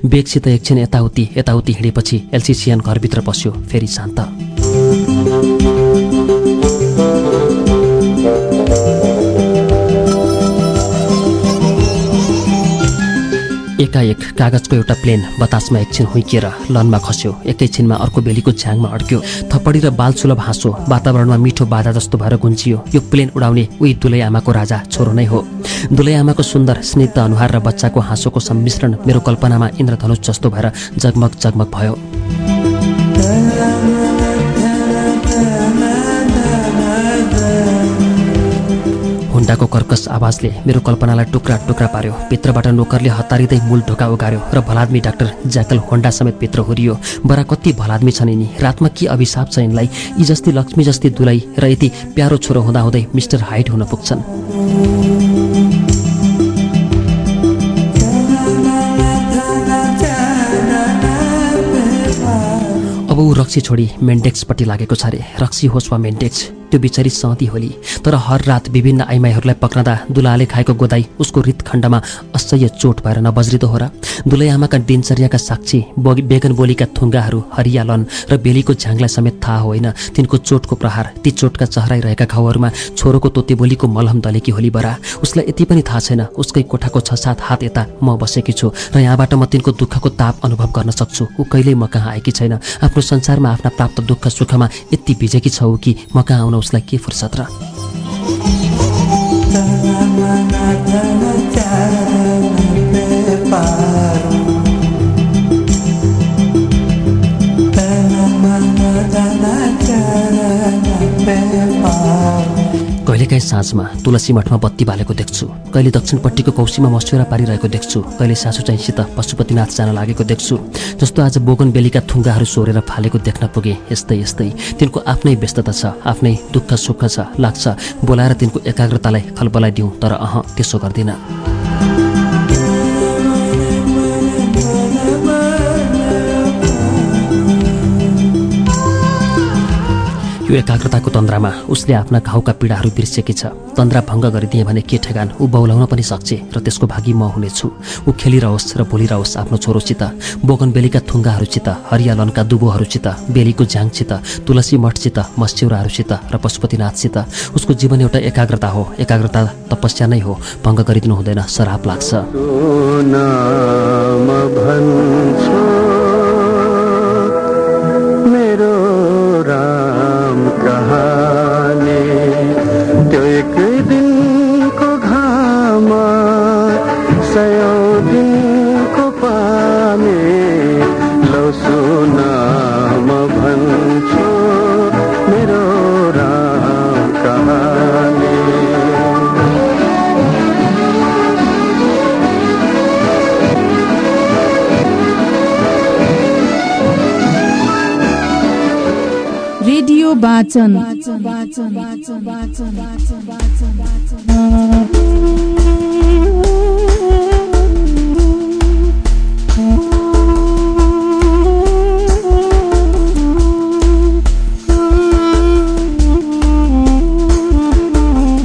बेगसित एकछिन यताउति यताउति हिँडेपछि एलसिसियन घरभित्र पस्यो फेरि शान्त। एकाएक कागजको एउटा प्लेन बतासमा एकछिन हुइकिएर लनमा खस्यो। एकैछिनमा अर्को बेलीको झ्याङमा अड्क्यो। थप्पडी र बाल सुलभ हाँसो वातावरणमा मिठो बाधा जस्तो भएर गुन्चियो यो प्लेन उडाउने उही दुलै आमाको राजा छोरो नै हो। दुलै आमाको सुन्दर स्निग्ध अनुहार र बच्चाको हाँसोको सम्मिश्रण मेरो कल्पनामा इन्द्रधनुष जस्तो भएर जगमग जगमग भयो। घण्टाको कर्कस आवाजले मेरो कल्पनालाई टुक्रा टुक्रा पार्यो। भित्रबाट नोकरले हतारिँदै मूल ढोका उगार्यो र भलादमी डाक्टर ज्याकल होन्डा समेत भित्र हुरियो। बरा कति भलादमी छन् यिनी। रातमा के अभिशाप छ यिनलाई? यी जस्ती लक्ष्मी जस्ती दुलाई र यति प्यारो छोरो हुँदाहुँदै मिस्टर हाइट हुन पुग्छन्। अब ऊ रक्सी छोडी मेन्डेक्सपट्टि लागेको छ अरे। रक्सी होस् वा मेन्डेक्स। त्यो बिचरी सहती होली। तर हर रात विभिन्न आइमाईहरूलाई पक्राँदा दुलाले खाएको गोदाई उसको हृदखण्डमा असह्य चोट भएर नबज्रिँदो हो र दुलै आमाका दिनचर्याका साक्षी बोगी बेगन बोलीका थुङ्गाहरू हरियालन र बेलीको झ्याङलाई समेत थाहा होइन। तिनको चोटको प्रहार ती चोटका चहराइरहेका घाउहरूमा छोरोको तोते बोलीको मलहम दलेकी होली बरा। उसलाई यति पनि थाहा छैन उसकै कोठाको छ सात हात यता म बसेकी छु र यहाँबाट म तिनको दुःखको ताप अनुभव गर्न सक्छु। ऊ कहिल्यै म कहाँ आएकी छैन। आफ्नो संसारमा आफ्ना प्राप्त दुःख सुखमा यति भिजेकी छ कि म कहाँ आउन उसलाई के फुर्सद र कहिलेकाहीँ साँझमा तुलसी मठमा बत्ती बालेको देख्छु। कहिले दक्षिणपट्टिको कौसीमा मस्यौरा पारिरहेको देख्छु। कहिले सासु चाहिँसित पशुपतिनाथ जान लागेको देख्छु। जस्तो आज बोगन बेलीका थुङ्गाहरू सोरेर फालेको देख्न पुगे यस्तै यस्तै। तिनको आफ्नै व्यस्तता छ आफ्नै दुःख सुख छ लाग्छ। बोलाएर तिनको एकाग्रतालाई खलबलाइदिउँ तर अह त्यसो गर्दिनँ। यो एकाग्रताको तन्द्रामा उसले आफ्ना घाउका पीडाहरू बिर्सेकी छ। तन्द्रा भङ्ग गरिदिए भने के ठेगान? ऊ बौलाउन पनि सक्छ र त्यसको भागी म हुनेछु। ऊ खेलिरहोस् र बोलिरहोस् आफ्नो छोरोसित बोगन बेलीका थुङ्गाहरूसित हरियालनका दुबोहरूसित बेलीको झ्याङसित तुलसी मठसित मस्यौराहरूसित र पशुपतिनाथसित। उसको जीवन एउटा एकाग्रता हो। एकाग्रता तपस्या नै हो। भङ्ग गरिदिनु हुँदैन। सराप लाग्छ। राम वाचन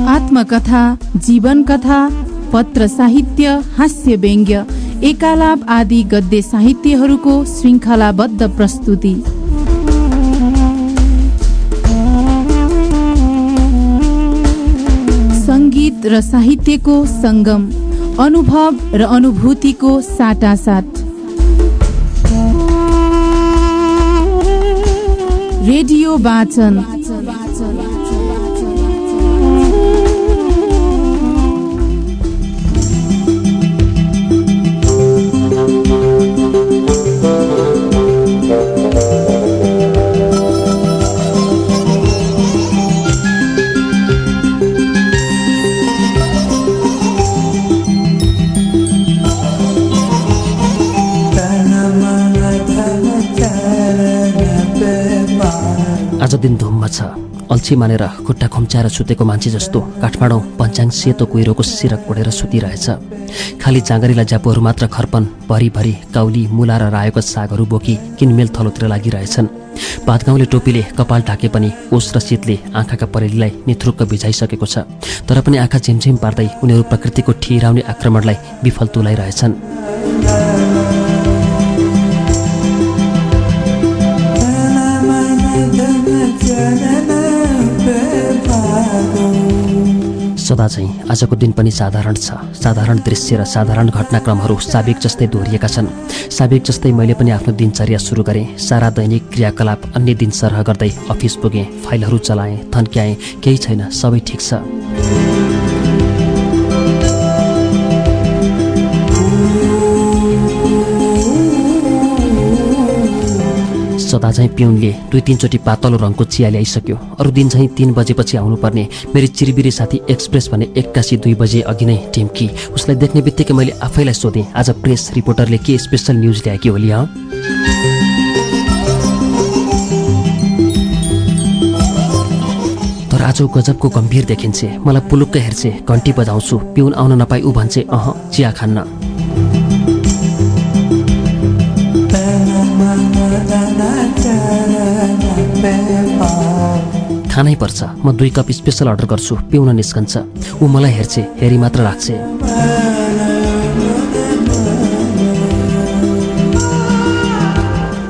आत्मकथा जीवन कथा पत्र साहित्य हास्य व्यङ्ग्य एकालाप आदि गद्य साहित्यहरूको श्रृङ्खलाबद्ध प्रस्तुति। र साहित्यको सङ्गम अनुभव र अनुभूतिको साटासाट। रेडियो वाचन। अल्छी मानेर खुट्टा खुम्च्याएर सुतेको मान्छे जस्तो काठमाडौँ पञ्चाङ सेतो कुहिरोको सिरक ओढेर सुतिरहेछ। खाली जाँगरीला ज्यापुहरू मात्र खर्पन भरिभरि काउली मुला र रायोको सागहरू बोकी किनमेल थलोतिर लागिरहेछन्। पातगाउँले टोपीले कपाल ढाके पनि ओस र शीतले आँखाका परेलीलाई निथुरुक्क भिजाइसकेको छ। तर पनि आँखा झिमझिम पार्दै उनीहरू प्रकृतिको ठिराउने आक्रमणलाई विफल तुलाइरहेछन्। सदा चाहिँ आजको दिन पनि साधारण छ। साधारण दृश्य र साधारण घटनाक्रमहरू साबिक जस्तै दोहोरिएका छन्। साबिक जस्तै मैले पनि आफ्नो दिनचर्या सुरु गरेँ। सारा दैनिक क्रियाकलाप अन्य दिन सरह गर्दै अफिस पुगेँ फाइलहरू चलाएँ थन्क्याएँ केही छैन सबै ठिक छ। सदा चाहिँ पिउनले दुई तिनचोटि पातलो रङको चिया ल्याइसक्यो अरू दिन चाहिँ तिन बजेपछि आउनुपर्ने मेरी चिरिबिरी साथी एक्सप्रेस भने एक्कासी दुई बजे अघि नै टिम्की। उसलाई देख्ने बित्तिकै मैले आफैलाई सोधेँ आज प्रेस रिपोर्टरले के स्पेसल न्युज ल्याएकी होली हँ? तर आज गजबको गम्भीर देखिन्छे। मलाई पुलुक्क हेर्छे घन्टी बजाउँछु पिउन आउन नपाई ऊ भन्छे अह चिया खान्न। खानै पर्छ म दुई कप स्पेसल अर्डर गर्छु पिउन निस्कन्छ। ऊ मलाई हेर्छे हेरी मात्र राख्छे।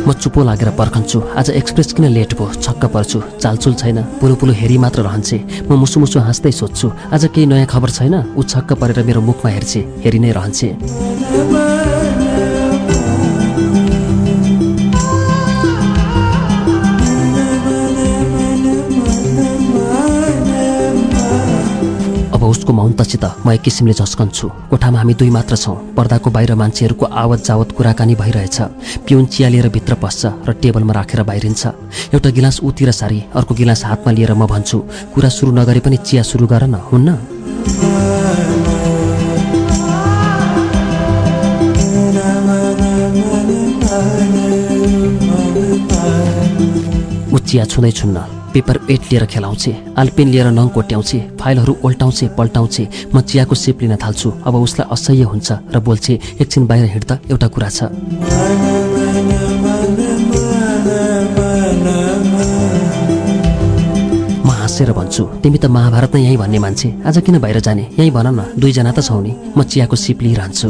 म चुपो लागेर पर्खन्छु आज एक्सप्रेस किन लेट भयो छक्क पर्छु चालचुल छैन पुलो पुलो हेरी मात्र रहन्छे। म मुसु मुसु हाँस्दै सोध्छु आज केही नयाँ खबर छैन? ऊ छक्क परेर मेरो मुखमा हेर्छे हेरी नै रहन्छे। अब उसको म एक किसिमले झस्कन्छु। कोठामा हामी दुई मात्र छौँ। पर्दाको बाहिर मान्छेहरूको आवत जावत कुराकानी भइरहेछ। पिउन चिया लिएर भित्र पस्छ र टेबलमा राखेर बाहिरिन्छ। एउटा गिलास उतिर सारी अर्को गिलास हातमा लिएर म भन्छु कुरा सुरु नगरे पनि चिया सुरु गर न हुन्न? चिया छुँदै छुन्न। पेपर वेट लिएर खेलाउँछे आलपेन लिएर नङ कोट्याउँछे फाइलहरू उल्टाउँछे पल्टाउँछे म चियाको सेप लिन थाल्छु। अब उसलाई असह्य हुन्छ र बोल्छे एकछिन बाहिर हिँड्दा एउटा कुरा छ। म हाँसेर भन्छु तिमी त महाभारत नै यहीँ भन्ने मान्छे आज किन बाहिर जाने? यहीँ भन न दुईजना त छौ नि म चियाको सिप लिइरहन्छु।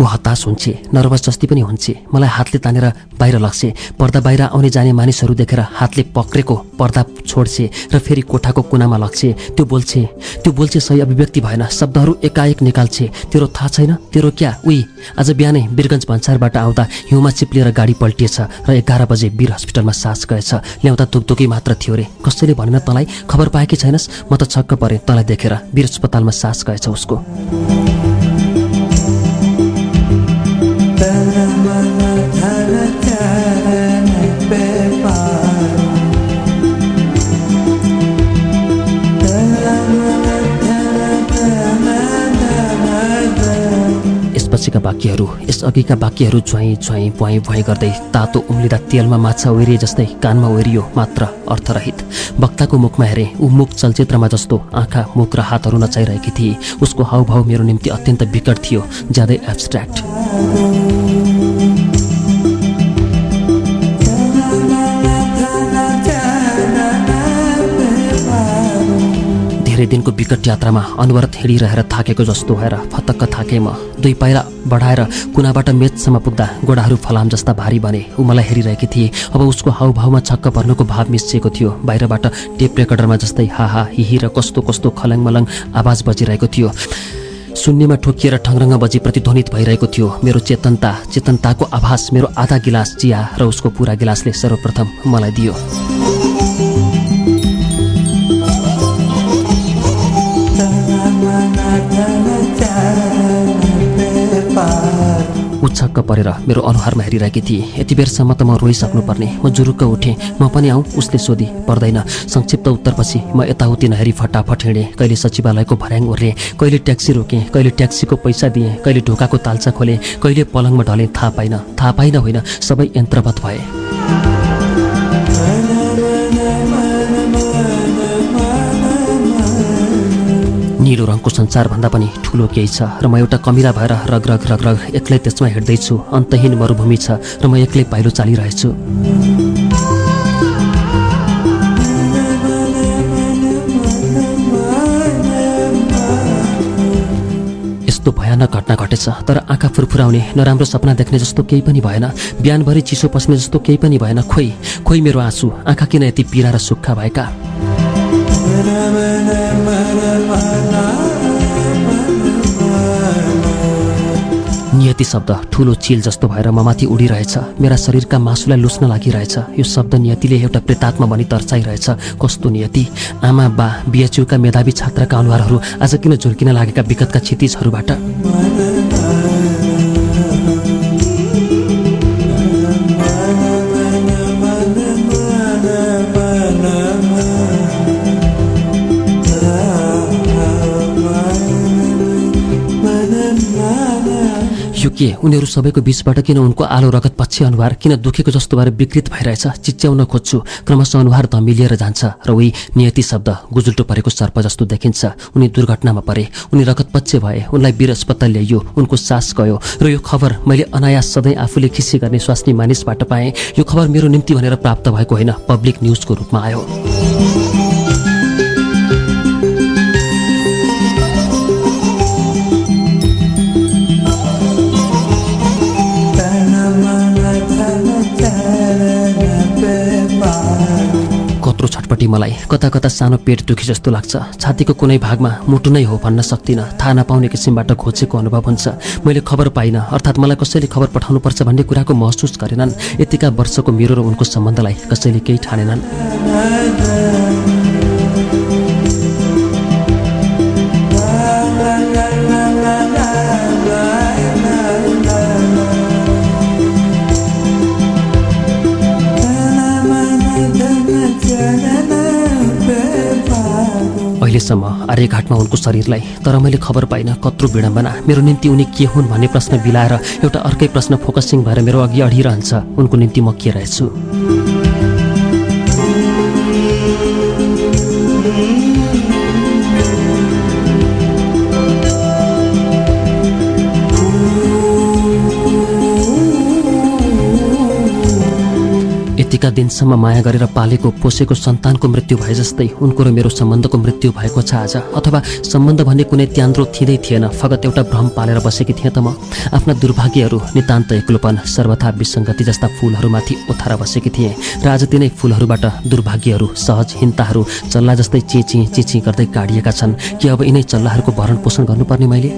ऊ हताश हुन्छे नर्भस जस्ती पनि हुन्छे। मलाई हातले तानेर बाहिर लग्छे पर्दा बाहिर आउने जाने मानिसहरू देखेर हातले पक्रेको पर्दा छोड्छे र फेरि कोठाको कुनामा लग्छे। त्यो बोल्छे त्यो बोल्छे सही अभिव्यक्ति भएन शब्दहरू एकाएक निकाल्छे। तेरो थाहा छैन? तेरो क्या? उही आज बिहानै वीरगञ्ज भन्सारबाट आउँदा हिउँमा चिप्लिएर गाडी पल्टिएछ र एघार बजे वीर हस्पिटलमा सास गएछ। ल्याउँदा दुखदुखी मात्र थियो रे कसैले भनेन तँलाई खबर पाएकी छैनस्? म त छक्क परेँ तँलाई देखेर। वीर अस्पतालमा सास गएछ उसको। यसपछिका वाक्यहरू यसअघिका वाक्यहरू ज्वाइँ ज्वाइँ भुवाइँ भुवाइँ गर्दै तातो उम्लिँदा तेलमा माछा ओरिए जस्तै कानमा ओरियो मात्र अर्थरहित। वक्ताको मुखमा हेरे ऊ मुख चलचित्रमा जस्तो आँखा मुख र हातहरू नचाइरहेकी थिए। उसको हाउभाउ मेरो निम्ति अत्यन्त विकट थियो ज्यादै एब्स्ट्र्याक्ट धेरै दिनको विकट यात्रामा अनवरत हिँडिरहेर थाकेको जस्तो भएर फतक्क थाकेँ म। दुई पाइला बढाएर कुनाबाट मेचसम्म पुग्दा गोडाहरू फलाम जस्ता भारी बने। ऊ मलाई हेरिरहेकी थिए। अब उसको हाउभाउमा छक्क पर्नुको भाव मिसिएको थियो। बाहिरबाट टेप रेकर्डरमा जस्तै हाहा हिही र कस्तो कस्तो खलङ मलङ आवाज बजिरहेको थियो। शून्यमा ठोकिएर ठङरङ्ग बजी प्रतिध्वनित भइरहेको थियो। मेरो चेतनता चेतनताको आभास मेरो आधा गिलास चिया र उसको पुरा गिलासले सर्वप्रथम मलाई दियो। उछक्क परेर मेरो अनुहारमा हेरिरहेकी थिए। यति बेरसम्म त म रोइसक्नुपर्ने। म जुरुक्क उठेँ। म पनि आउँ उसले सोधी पर्दैन। संक्षिप्त उत्तरपछि म यताउति नहेरी फटाफट हिँडेँ। कहिले सचिवालयको भर्याङ ओर्लेँ कहिले ट्याक्सी रोकेँ कहिले ट्याक्सीको पैसा दिएँ कहिले ढोकाको तालचा खोलेँ कहिले पलङमा ढलेँ थाहा पाइनँ। थाहा पाइन होइन सबै यन्त्रवत भए। निलो रङको संसारभन्दा पनि ठुलो केही छ र म एउटा कमिला भएर रग रग रग रग एक्लै त्यसमा हिँड्दैछु। अन्तहीन मरुभूमि छ र म एक्लै पाइलो चालिरहेछु। यस्तो भयानक घटना घटेछ तर आँखा फुरफुराउने नराम्रो सपना देख्ने जस्तो केही पनि भएन। बिहानभरि चिसो पस्ने जस्तो केही पनि भएन। खोइ खोइ मेरो आँसु आँखा किन यति पिरा र सुक्खा भएका? नियति शब्द ठुलो चिल जस्तो भएर म माथि उडिरहेछ। मेरा शरीरका मासुलाई लुस्न लागिरहेछ। यो शब्द नियतिले एउटा प्रेतात्मा भनी तर्साइरहेछ। कस्तो नियति? आमा बा बिएचयुका मेधावी छात्रका अनुहारहरू आज किन झुल्किन लागेका विगतका क्षितिजहरूबाट? के? उनीहरू सबैको बिचबाट किन उनको आलो रगत पछि अनुहार किन दुखेको जस्तो भएर विकृत भइरहेछ? चिच्याउन खोज्छु। क्रमशः अनुहार धमिलिएर जान्छ। र उही नियति शब्द गुजुल्टो परेको सर्प जस्तो देखिन्छ। उनी दुर्घटनामा परे। उनी रगतपच्चे भए उनलाई वीर अस्पताल ल्याइयो उनको सास गयो। र यो खबर मैले अनायास सधैँ आफूले खिसी गर्ने स्वास्नी मानिसबाट पाएँ। यो खबर मेरो निम्ति भनेर प्राप्त भएको होइन पब्लिक न्युजको रूपमा आयो। कत्रो छटपट्टि मलाई कता कता सानो पेट दुखी जस्तो लाग्छ। छातीको कुनै भागमा मुटु नै हो भन्न सक्दिनँ। थाहा नपाउने किसिमबाट घोचेको अनुभव हुन्छ। मैले खबर पाइनँ। अर्थात् मलाई कसैले खबर पठाउनुपर्छ भन्ने कुराको महसुस गरेनन्। यतिका वर्षको मेरो र उनको सम्बन्धलाई कसैले केही ठानेनन्। अहिलेसम्म आर्यघाटमा उनको शरीरलाई तर मैले खबर पाइनँ कत्रो विडम्बना मेरो निम्ति उनी के हुन् भन्ने प्रश्न बिलाएर एउटा अर्कै प्रश्न फोकसिङ भएर मेरो अघि अडिरहन्छ उनको निम्ति म के रहेछु? यतिका दिनसम्म माया गरेर पालेको पोसेको सन्तानको मृत्यु भए जस्तै उनको र मेरो सम्बन्धको मृत्यु भएको छ आज। अथवा सम्बन्ध भन्ने कुनै त्यान्द्रो थिँदै थिएन फगत एउटा भ्रम पालेर बसेकी थिएँ त म। आफ्ना दुर्भाग्यहरू नितान्त एक्लोपन सर्वथा विसङ्गति जस्ता फुलहरूमाथि ओथारा बसेकी थिएँ। र आज तिनै फुलहरूबाट दुर्भाग्यहरू सहजहीनताहरू चल्ला जस्तै चिची चिची गर्दै काडिएका छन्। कि अब यिनै चल्लाहरूको भरण पोषण गर्नुपर्ने मैले?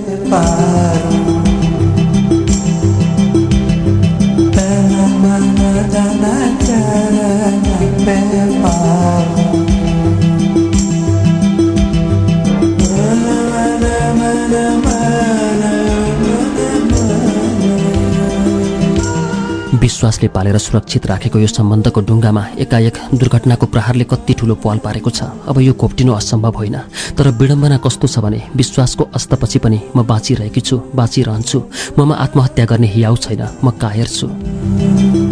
विश्वासले पालेर सुरक्षित राखेको यो सम्बन्धको ढुङ्गामा एकाएक दुर्घटनाको प्रहारले कति ठुलो पाल पारेको छ। अब यो घोप्टिनु असम्भव होइन। तर विडम्बना कस्तो छ भने विश्वासको अस्तपछि पनि म बाँचिरहेकी छु बाँचिरहन्छु। ममा आत्महत्या गर्ने हियाउ छैन। म कायर छु।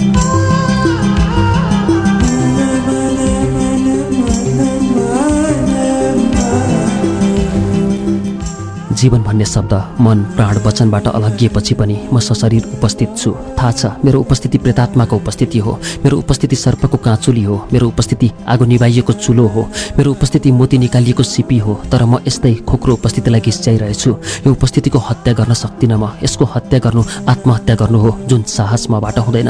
जीवन भन्ने शब्द मन प्राण वचनबाट अलग्गिएपछि पनि म सशरीर उपस्थित छु। थाहा छ मेरो उपस्थिति प्रेतात्माको उपस्थिति हो। मेरो उपस्थिति सर्पको काँचुली हो। मेरो उपस्थिति आगो निभाइएको चुलो हो। मेरो उपस्थिति मोती निकालिएको सिपी हो। तर म यस्तै खोक्रो उपस्थितिलाई घिस्च्याइरहेछु यो उपस्थितिको हत्या गर्न सक्दिनँ म। यसको हत्या गर्नु आत्महत्या गर्नु हो जुन साहस मबाट हुँदैन।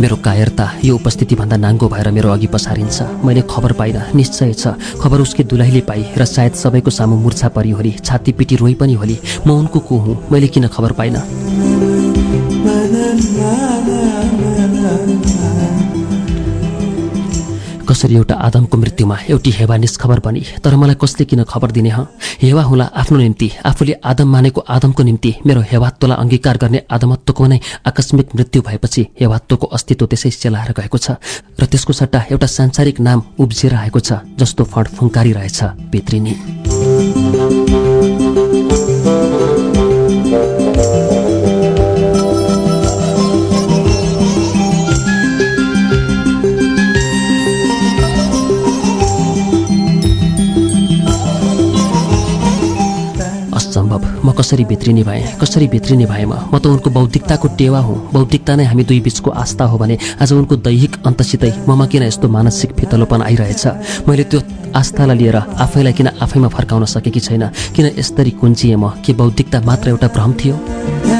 मेरो कायरता यो उपस्थितिभन्दा नाङ्गो भएर मेरो अघि पसारिन्छ। मैले खबर पाइनँ निश्चय छ खबर उसकै दुलाहीले पाइ र सायद सबैको सामु मुर्छा परि होली छाती पिटी रोइ पनि होली। म उनको को हुँ? मैले किन खबर पाइनँ? कसरी एउटा आदमको मृत्युमा एउटी हेवा निष्खबर बनी? तर मलाई कसले किन खबर दिने ह? हेवा हुँला आफ्नो निम्ति। आफूले आदम मानेको आदमको निम्ति मेरो हेवात्वलाई अङ्गीकार गर्ने आदमत्वको नै आकस्मिक मृत्यु भएपछि हेवात्वको अस्तित्व त्यसै सेलाएर गएको छ र त्यसको सट्टा एउटा सांसारिक नाम उब्जिएर आएको छ जस्तो फड फुङ्कारी रहेछ भित्रिनी म कसरी भित्रिने भएँ कसरी भित्रिने भएँ म? त उनको बौद्धिकताको टेवा हुँ। बौद्धिकता नै हामी दुई बिचको आस्था हो भने आज उनको दैहिक अन्तसितै ममा किन यस्तो मानसिक फितलोपन आइरहेछ? मैले त्यो आस्थालाई लिएर आफैलाई किन आफैमा फर्काउन सकेकी छैन? किन यसरी कुन्चिएँ म? कि बौद्धिकता मात्र एउटा भ्रम थियो?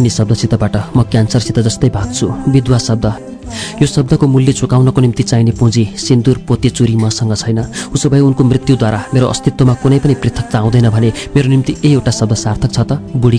भित्रिने शब्दसितबाट म क्यान्सरसित जस्तै भाग्छु। विधवा शब्द। यो शब्दको मूल्य चुकाउनको निम्ति चाहिने पुँजी सिन्दुर पोते चुरी मसँग छैन। उसो भए उनको मृत्युद्वारा मेरो अस्तित्वमा कुनै पनि पृथकता आउँदैन भने मेरो निम्ति यही एउटा शब्द सार्थक छ त? बुढी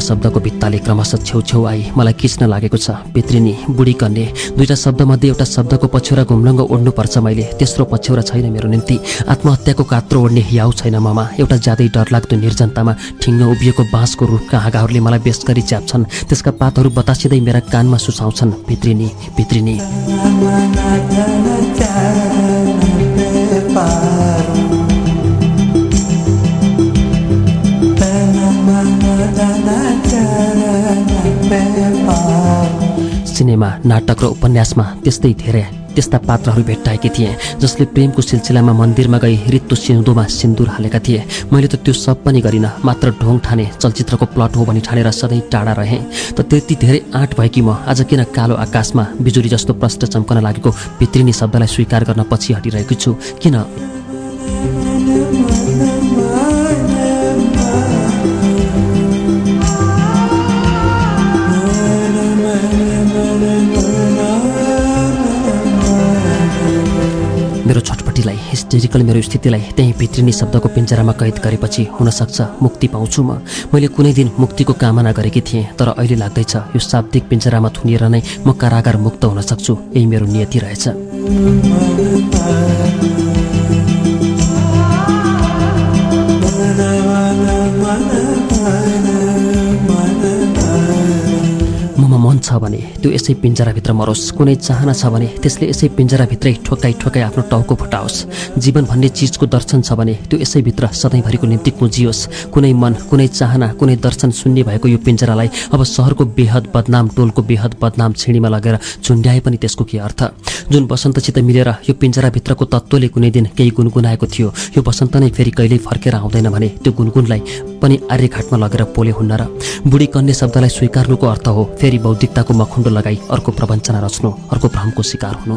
कन्ने शब्दको भित्ताले क्रमशः छेउछेउ आई। मलाई खिच्न लागेको छ पित्रिनी बुढी कन्ने दुईवटा शब्दमध्ये एउटा शब्दको पछ्यौरा घुम्लङ्ग ओढ्नुपर्छ मैले। तेस्रो पछ्यौरा छैन मेरो निम्ति। आत्महत्याको कात्रो ओढ्ने हियाउ छैन ममा। एउटा ज्यादै डरलाग्दो निर्जनतामा ठिङ्ग उभिएको बाँसको रुखका हाँगाहरूले मलाई बेस गरी च्याप्छन्। त्यसका पातहरू बतासिँदै मेरा कानमा सुसाउँछन्। भित्रिनी भित्रिनी। सिनेमा नाटक र उपन्यासमा त्यस्तै धेरै त्यस्ता पात्रहरू भेट्टाएकी थिएँ जसले प्रेमको सिलसिलामा मन्दिरमा गई रित्तो सिउँदोमा सिन्दुर हालेका थिए। मैले त त्यो सब पनि गरिनँ मात्र ढोङ ठाने चलचित्रको प्लट हो भनी ठानेर सधैँ टाढा रहेँ। त त्यति धेरै आँट भएकी म आज किन कालो आकाशमा बिजुली जस्तो प्रष्ट चम्कन लागेको भित्रिनी शब्दलाई स्वीकार गर्न पछि हटिरहेको छु? किन? हिस्टेरिकल मेरो स्थितिलाई त्यही भित्रिने शब्दको पिन्जरामा कैद गरेपछि हुनसक्छ मुक्ति पाउँछु म। मैले कुनै दिन मुक्तिको कामना गरेकी थिएँ तर अहिले लाग्दैछ यो शाब्दिक पिन्जरामा थुनिएर नै म कारागार मुक्त हुन सक्छु यही मेरो नियति रहेछ। छ भने त्यो यसै पिन्जराभित्र मरोस्। कुनै चाहना छ भने त्यसले यसै पिन्जराभित्रै ठोकाइ ठोकाइ आफ्नो टाउको फुटाओस्। जीवन भन्ने चिजको दर्शन छ भने त्यो यसैभित्र सधैँभरिको निम्ति कुजियोस्। कुनै मन कुनै चाहना कुनै दर्शन शून्य भएको यो पिन्जरालाई अब सहरको बेहद बदनाम टोलको बेहद बदनाम छिणीमा लगेर झुन्ड्याए पनि त्यसको के अर्थ? जुन बसन्तसित मिलेर यो पिन्जराभित्रको तत्त्वले कुनै दिन केही गुनगुनाएको थियो यो बसन्त नै फेरि कहिल्यै फर्केर आउँदैन भने त्यो गुनगुनलाई पनि आर्यघाटमा लगेर पोले हुन्न र बुढी कन्ने शब्दलाई स्वीकार्नुको अर्थ हो फेरि बौद्धिकताको मखुण्डो लगाई अर्को प्रवञ्चना रच्नु अर्को भ्रमको शिकार हुनु।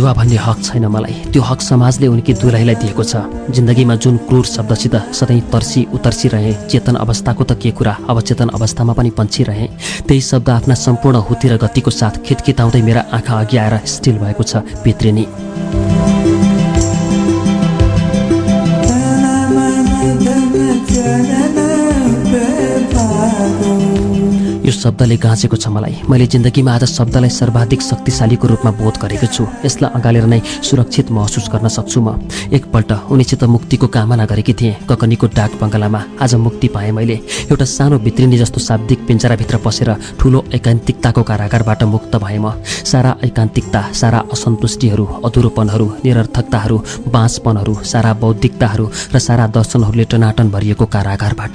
विधवा भन्ने हक छैन मलाई। त्यो हक समाजले उनकी दुलहीलाई दिएको छ। जिन्दगीमा जुन क्रूर शब्दसित सधैँ तर्सी उतर्सी रहे चेतन अवस्थाको त के कुरा? अवचेतन अवस्थामा पनि पन्छिरहे। त्यही शब्द आफ्ना सम्पूर्ण हुती र गतिको साथ खितखिताउँदै मेरा आँखा अघि आएर स्टिल भएको छ भित्रिनी यो शब्दले गाँचेको छ मलाई। मैले जिन्दगीमा आज शब्दलाई सर्वाधिक शक्तिशालीको रूपमा बोध गरेको छु। यसलाई अँगालेर नै सुरक्षित महसुस गर्न सक्छु म। एकपल्ट उनीसित मुक्तिको कामना गरेकी थिएँ ककनीको डाक बङ्गलामा आज मुक्ति पाएँ मैले। एउटा सानो भित्रिनी जस्तो शाब्दिक पिन्जराभित्र पसेर ठुलो एकान्तिकताको कारागारबाट मुक्त भएँ म। सारा एकान्तिकता सारा असन्तुष्टिहरू अधुरोपनहरू निरर्थकताहरू बाँचपनहरू सारा बौद्धिकताहरू र सारा दर्शनहरूले टनाटन भरिएको कारागारबाट।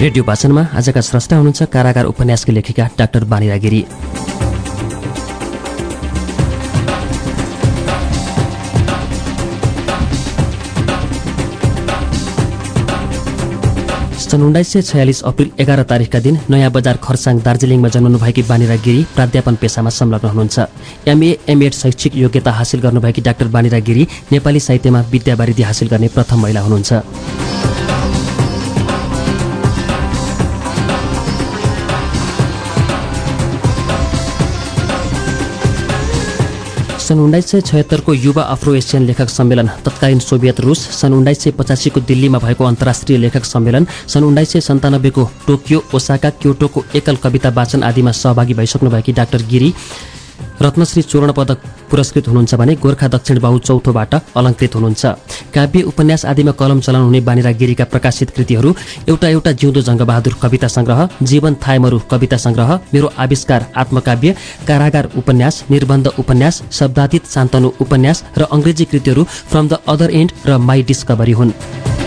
रेडियो भाषणमा आजका स्रष्टा हुनुहुन्छ कारागार उपन्यासकी लेखिका डाक्टर बानिरा गिरी सन् उन्नाइस सय छयालिस अप्रिल एघार तारिकका दिन नयाँ बजार खरसाङ दार्जिलिङमा जन्मनुभएकी बानिरा गिरी प्राध्यापन पेसामा संलग्न हुनुहुन्छ। एमए एमएड शैक्षिक योग्यता हासिल गर्नुभएकी डाक्टर बानिरा गिरी नेपाली साहित्यमा विद्यावारिधि हासिल गर्ने प्रथम महिला हुनुहुन्छ। सन् उन्नाइस सय छयत्तरको युवा अफ्रो एसियन लेखक सम्मेलन तत्कालीन सोभियत रुस सन् उन्नाइस सय पचासीको दिल्लीमा भएको अन्तर्राष्ट्रिय लेखक सम्मेलन सन् उन्नाइस सय सन्तानब्बेको टोकियो ओसाका क्योटोको एकल कविता वाचन आदिमा सहभागी भइसक्नुभएकी डाक्टर गिरी रत्नश्री चूर्ण पदक पुरस्कृत हुनुहुन्छ भने गोर्खा दक्षिण बाहु चौथोबाट अलङ्कृत हुनुहुन्छ। काव्य उपन्यास आदिमा कलम चलन हुने बानिरा गिरीका प्रकाशित कृतिहरू एउटा एउटा जिउँदो जङ्गबहादुर कविता सङ्ग्रह जीवन थायमरू कविता सङ्ग्रह मेरो आविष्कार आत्मकाव्य कारागार उपन्यास निर्बन्ध उपन्यास शब्दातीत शान्तनु उपन्यास र अङ्ग्रेजी कृतिहरू फ्रम द अदर एन्ड र माई डिस्कभरी हुन्।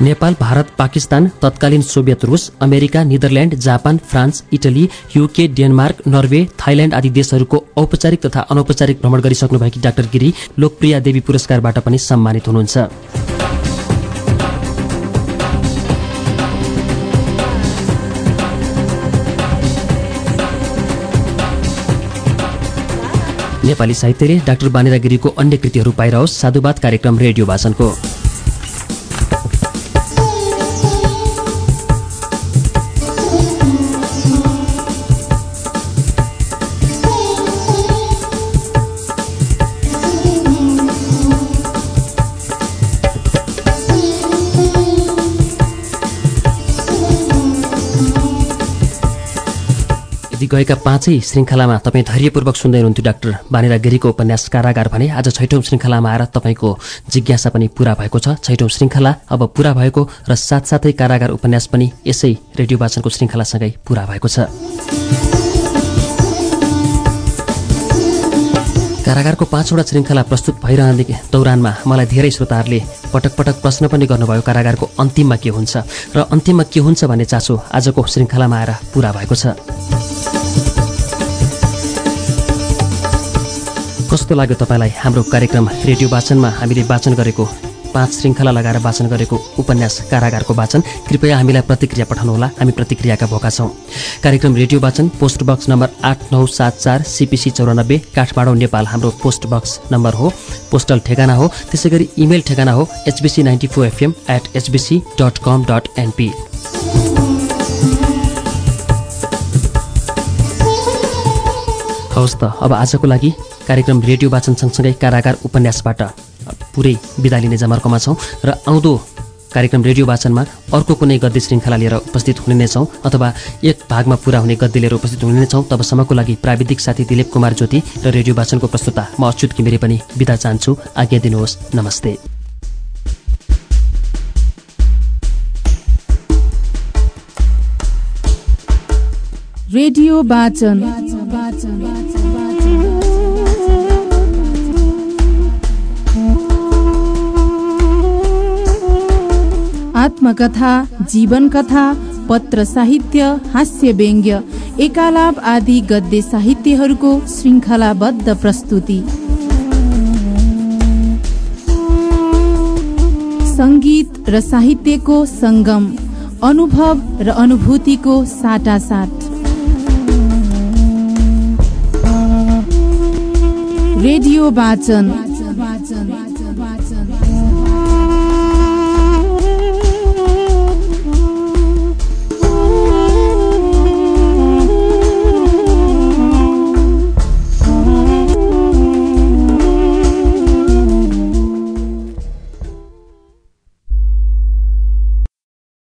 नेपाल भारत पाकिस्तान तत्कालीन सोभियत रुस America Netherlands Japan France Italy UK Denmark Norway Thailand आदि देशहरूको औपचारिक तथा अनौपचारिक भ्रमण गरिसक्नुभएकी डाक्टर गिरी लोकप्रिय देवी पुरस्कारबाट पनि सम्मानित हुनुहुन्छ। नेपाली साहित्यले डाक्टर बानिरा गिरीको अन्य कृतिहरू पाइरहोस्। साधुवाद कार्यक्रम रेडियो भाषणको। गएका पाँचै श्रृङ्खलामा तपाईँ धैर्यपूर्वक सुन्दै हुनुहुन्थ्यो डाक्टर बानिरा गिरीको उपन्यास कारागार भने आज छैटौँ श्रृङ्खलामा आएर तपाईँको जिज्ञासा पनि पुरा भएको छ। छैटौँ श्रृङ्खला अब पुरा भएको र साथसाथै कारागार उपन्यास पनि यसै रेडियो वाचनको श्रृङ्खलासँगै पुरा भएको छ। कारागारको पाँचवटा श्रृङ्खला प्रस्तुत भइरहने दौरानमा मलाई धेरै श्रोताहरूले पटक पटक प्रश्न पनि गर्नुभयो कारागारको अन्तिममा के हुन्छ? र अन्तिममा के हुन्छ भन्ने चासो आजको श्रृङ्खलामा आएर पुरा भएको छ। कस्तो लाग्यो तपाईँलाई हाम्रो कार्यक्रम रेडियो वाचनमा? हामीले वाचन गरेको पाँच श्रृङ्खला लगाएर वाचन गरेको उपन्यास कारागारको वाचन। कृपया हामीलाई प्रतिक्रिया पठाउनुहोला। हामी प्रतिक्रियाका भएका छौँ। कार्यक्रम रेडियो वाचन पोस्ट बक्स नम्बर आठ नौ सात चार सिपिसी चौरानब्बे काठमाडौँ नेपाल। हाम्रो पोस्ट बक्स नम्बर हो पोस्टल ठेगाना हो। त्यसै गरी इमेल ठेगाना हो HBC ninety four FM at HBC dot com dot NP. हवस् त अब आजको लागि कार्यक्रम रेडियो वाचन सँगसँगै कारागार उपन्यासबाट पुरै बिदा लिने जमर्कोमा छौँ र आउँदो कार्यक्रम रेडियो वाचनमा अर्को कुनै गद्य श्रृङ्खला लिएर उपस्थित हुने नै छौँ अथवा एक भागमा पुरा हुने गद्य लिएर उपस्थित हुने नै छौँ तबसम्मको लागि प्राविधिक साथी दिलीप कुमार ज्योति र रेडियो वाचनको प्रस्तुता म अच्युत घिमिरे पनि बिदा चाहन्छु। आज्ञा दिनुहोस्। नमस्ते। रेडियो वाचन। आत्मकथा जीवन कथा पत्र साहित्य हास्य व्यङ्ग्य एकालाप आदि गद्य साहित्यहरूको श्रृङ्खलाबद्ध प्रस्तुति। सङ्गीत र साहित्यको सङ्गम अनुभव र अनुभूतिको साटासाट। रेडियो वाचन।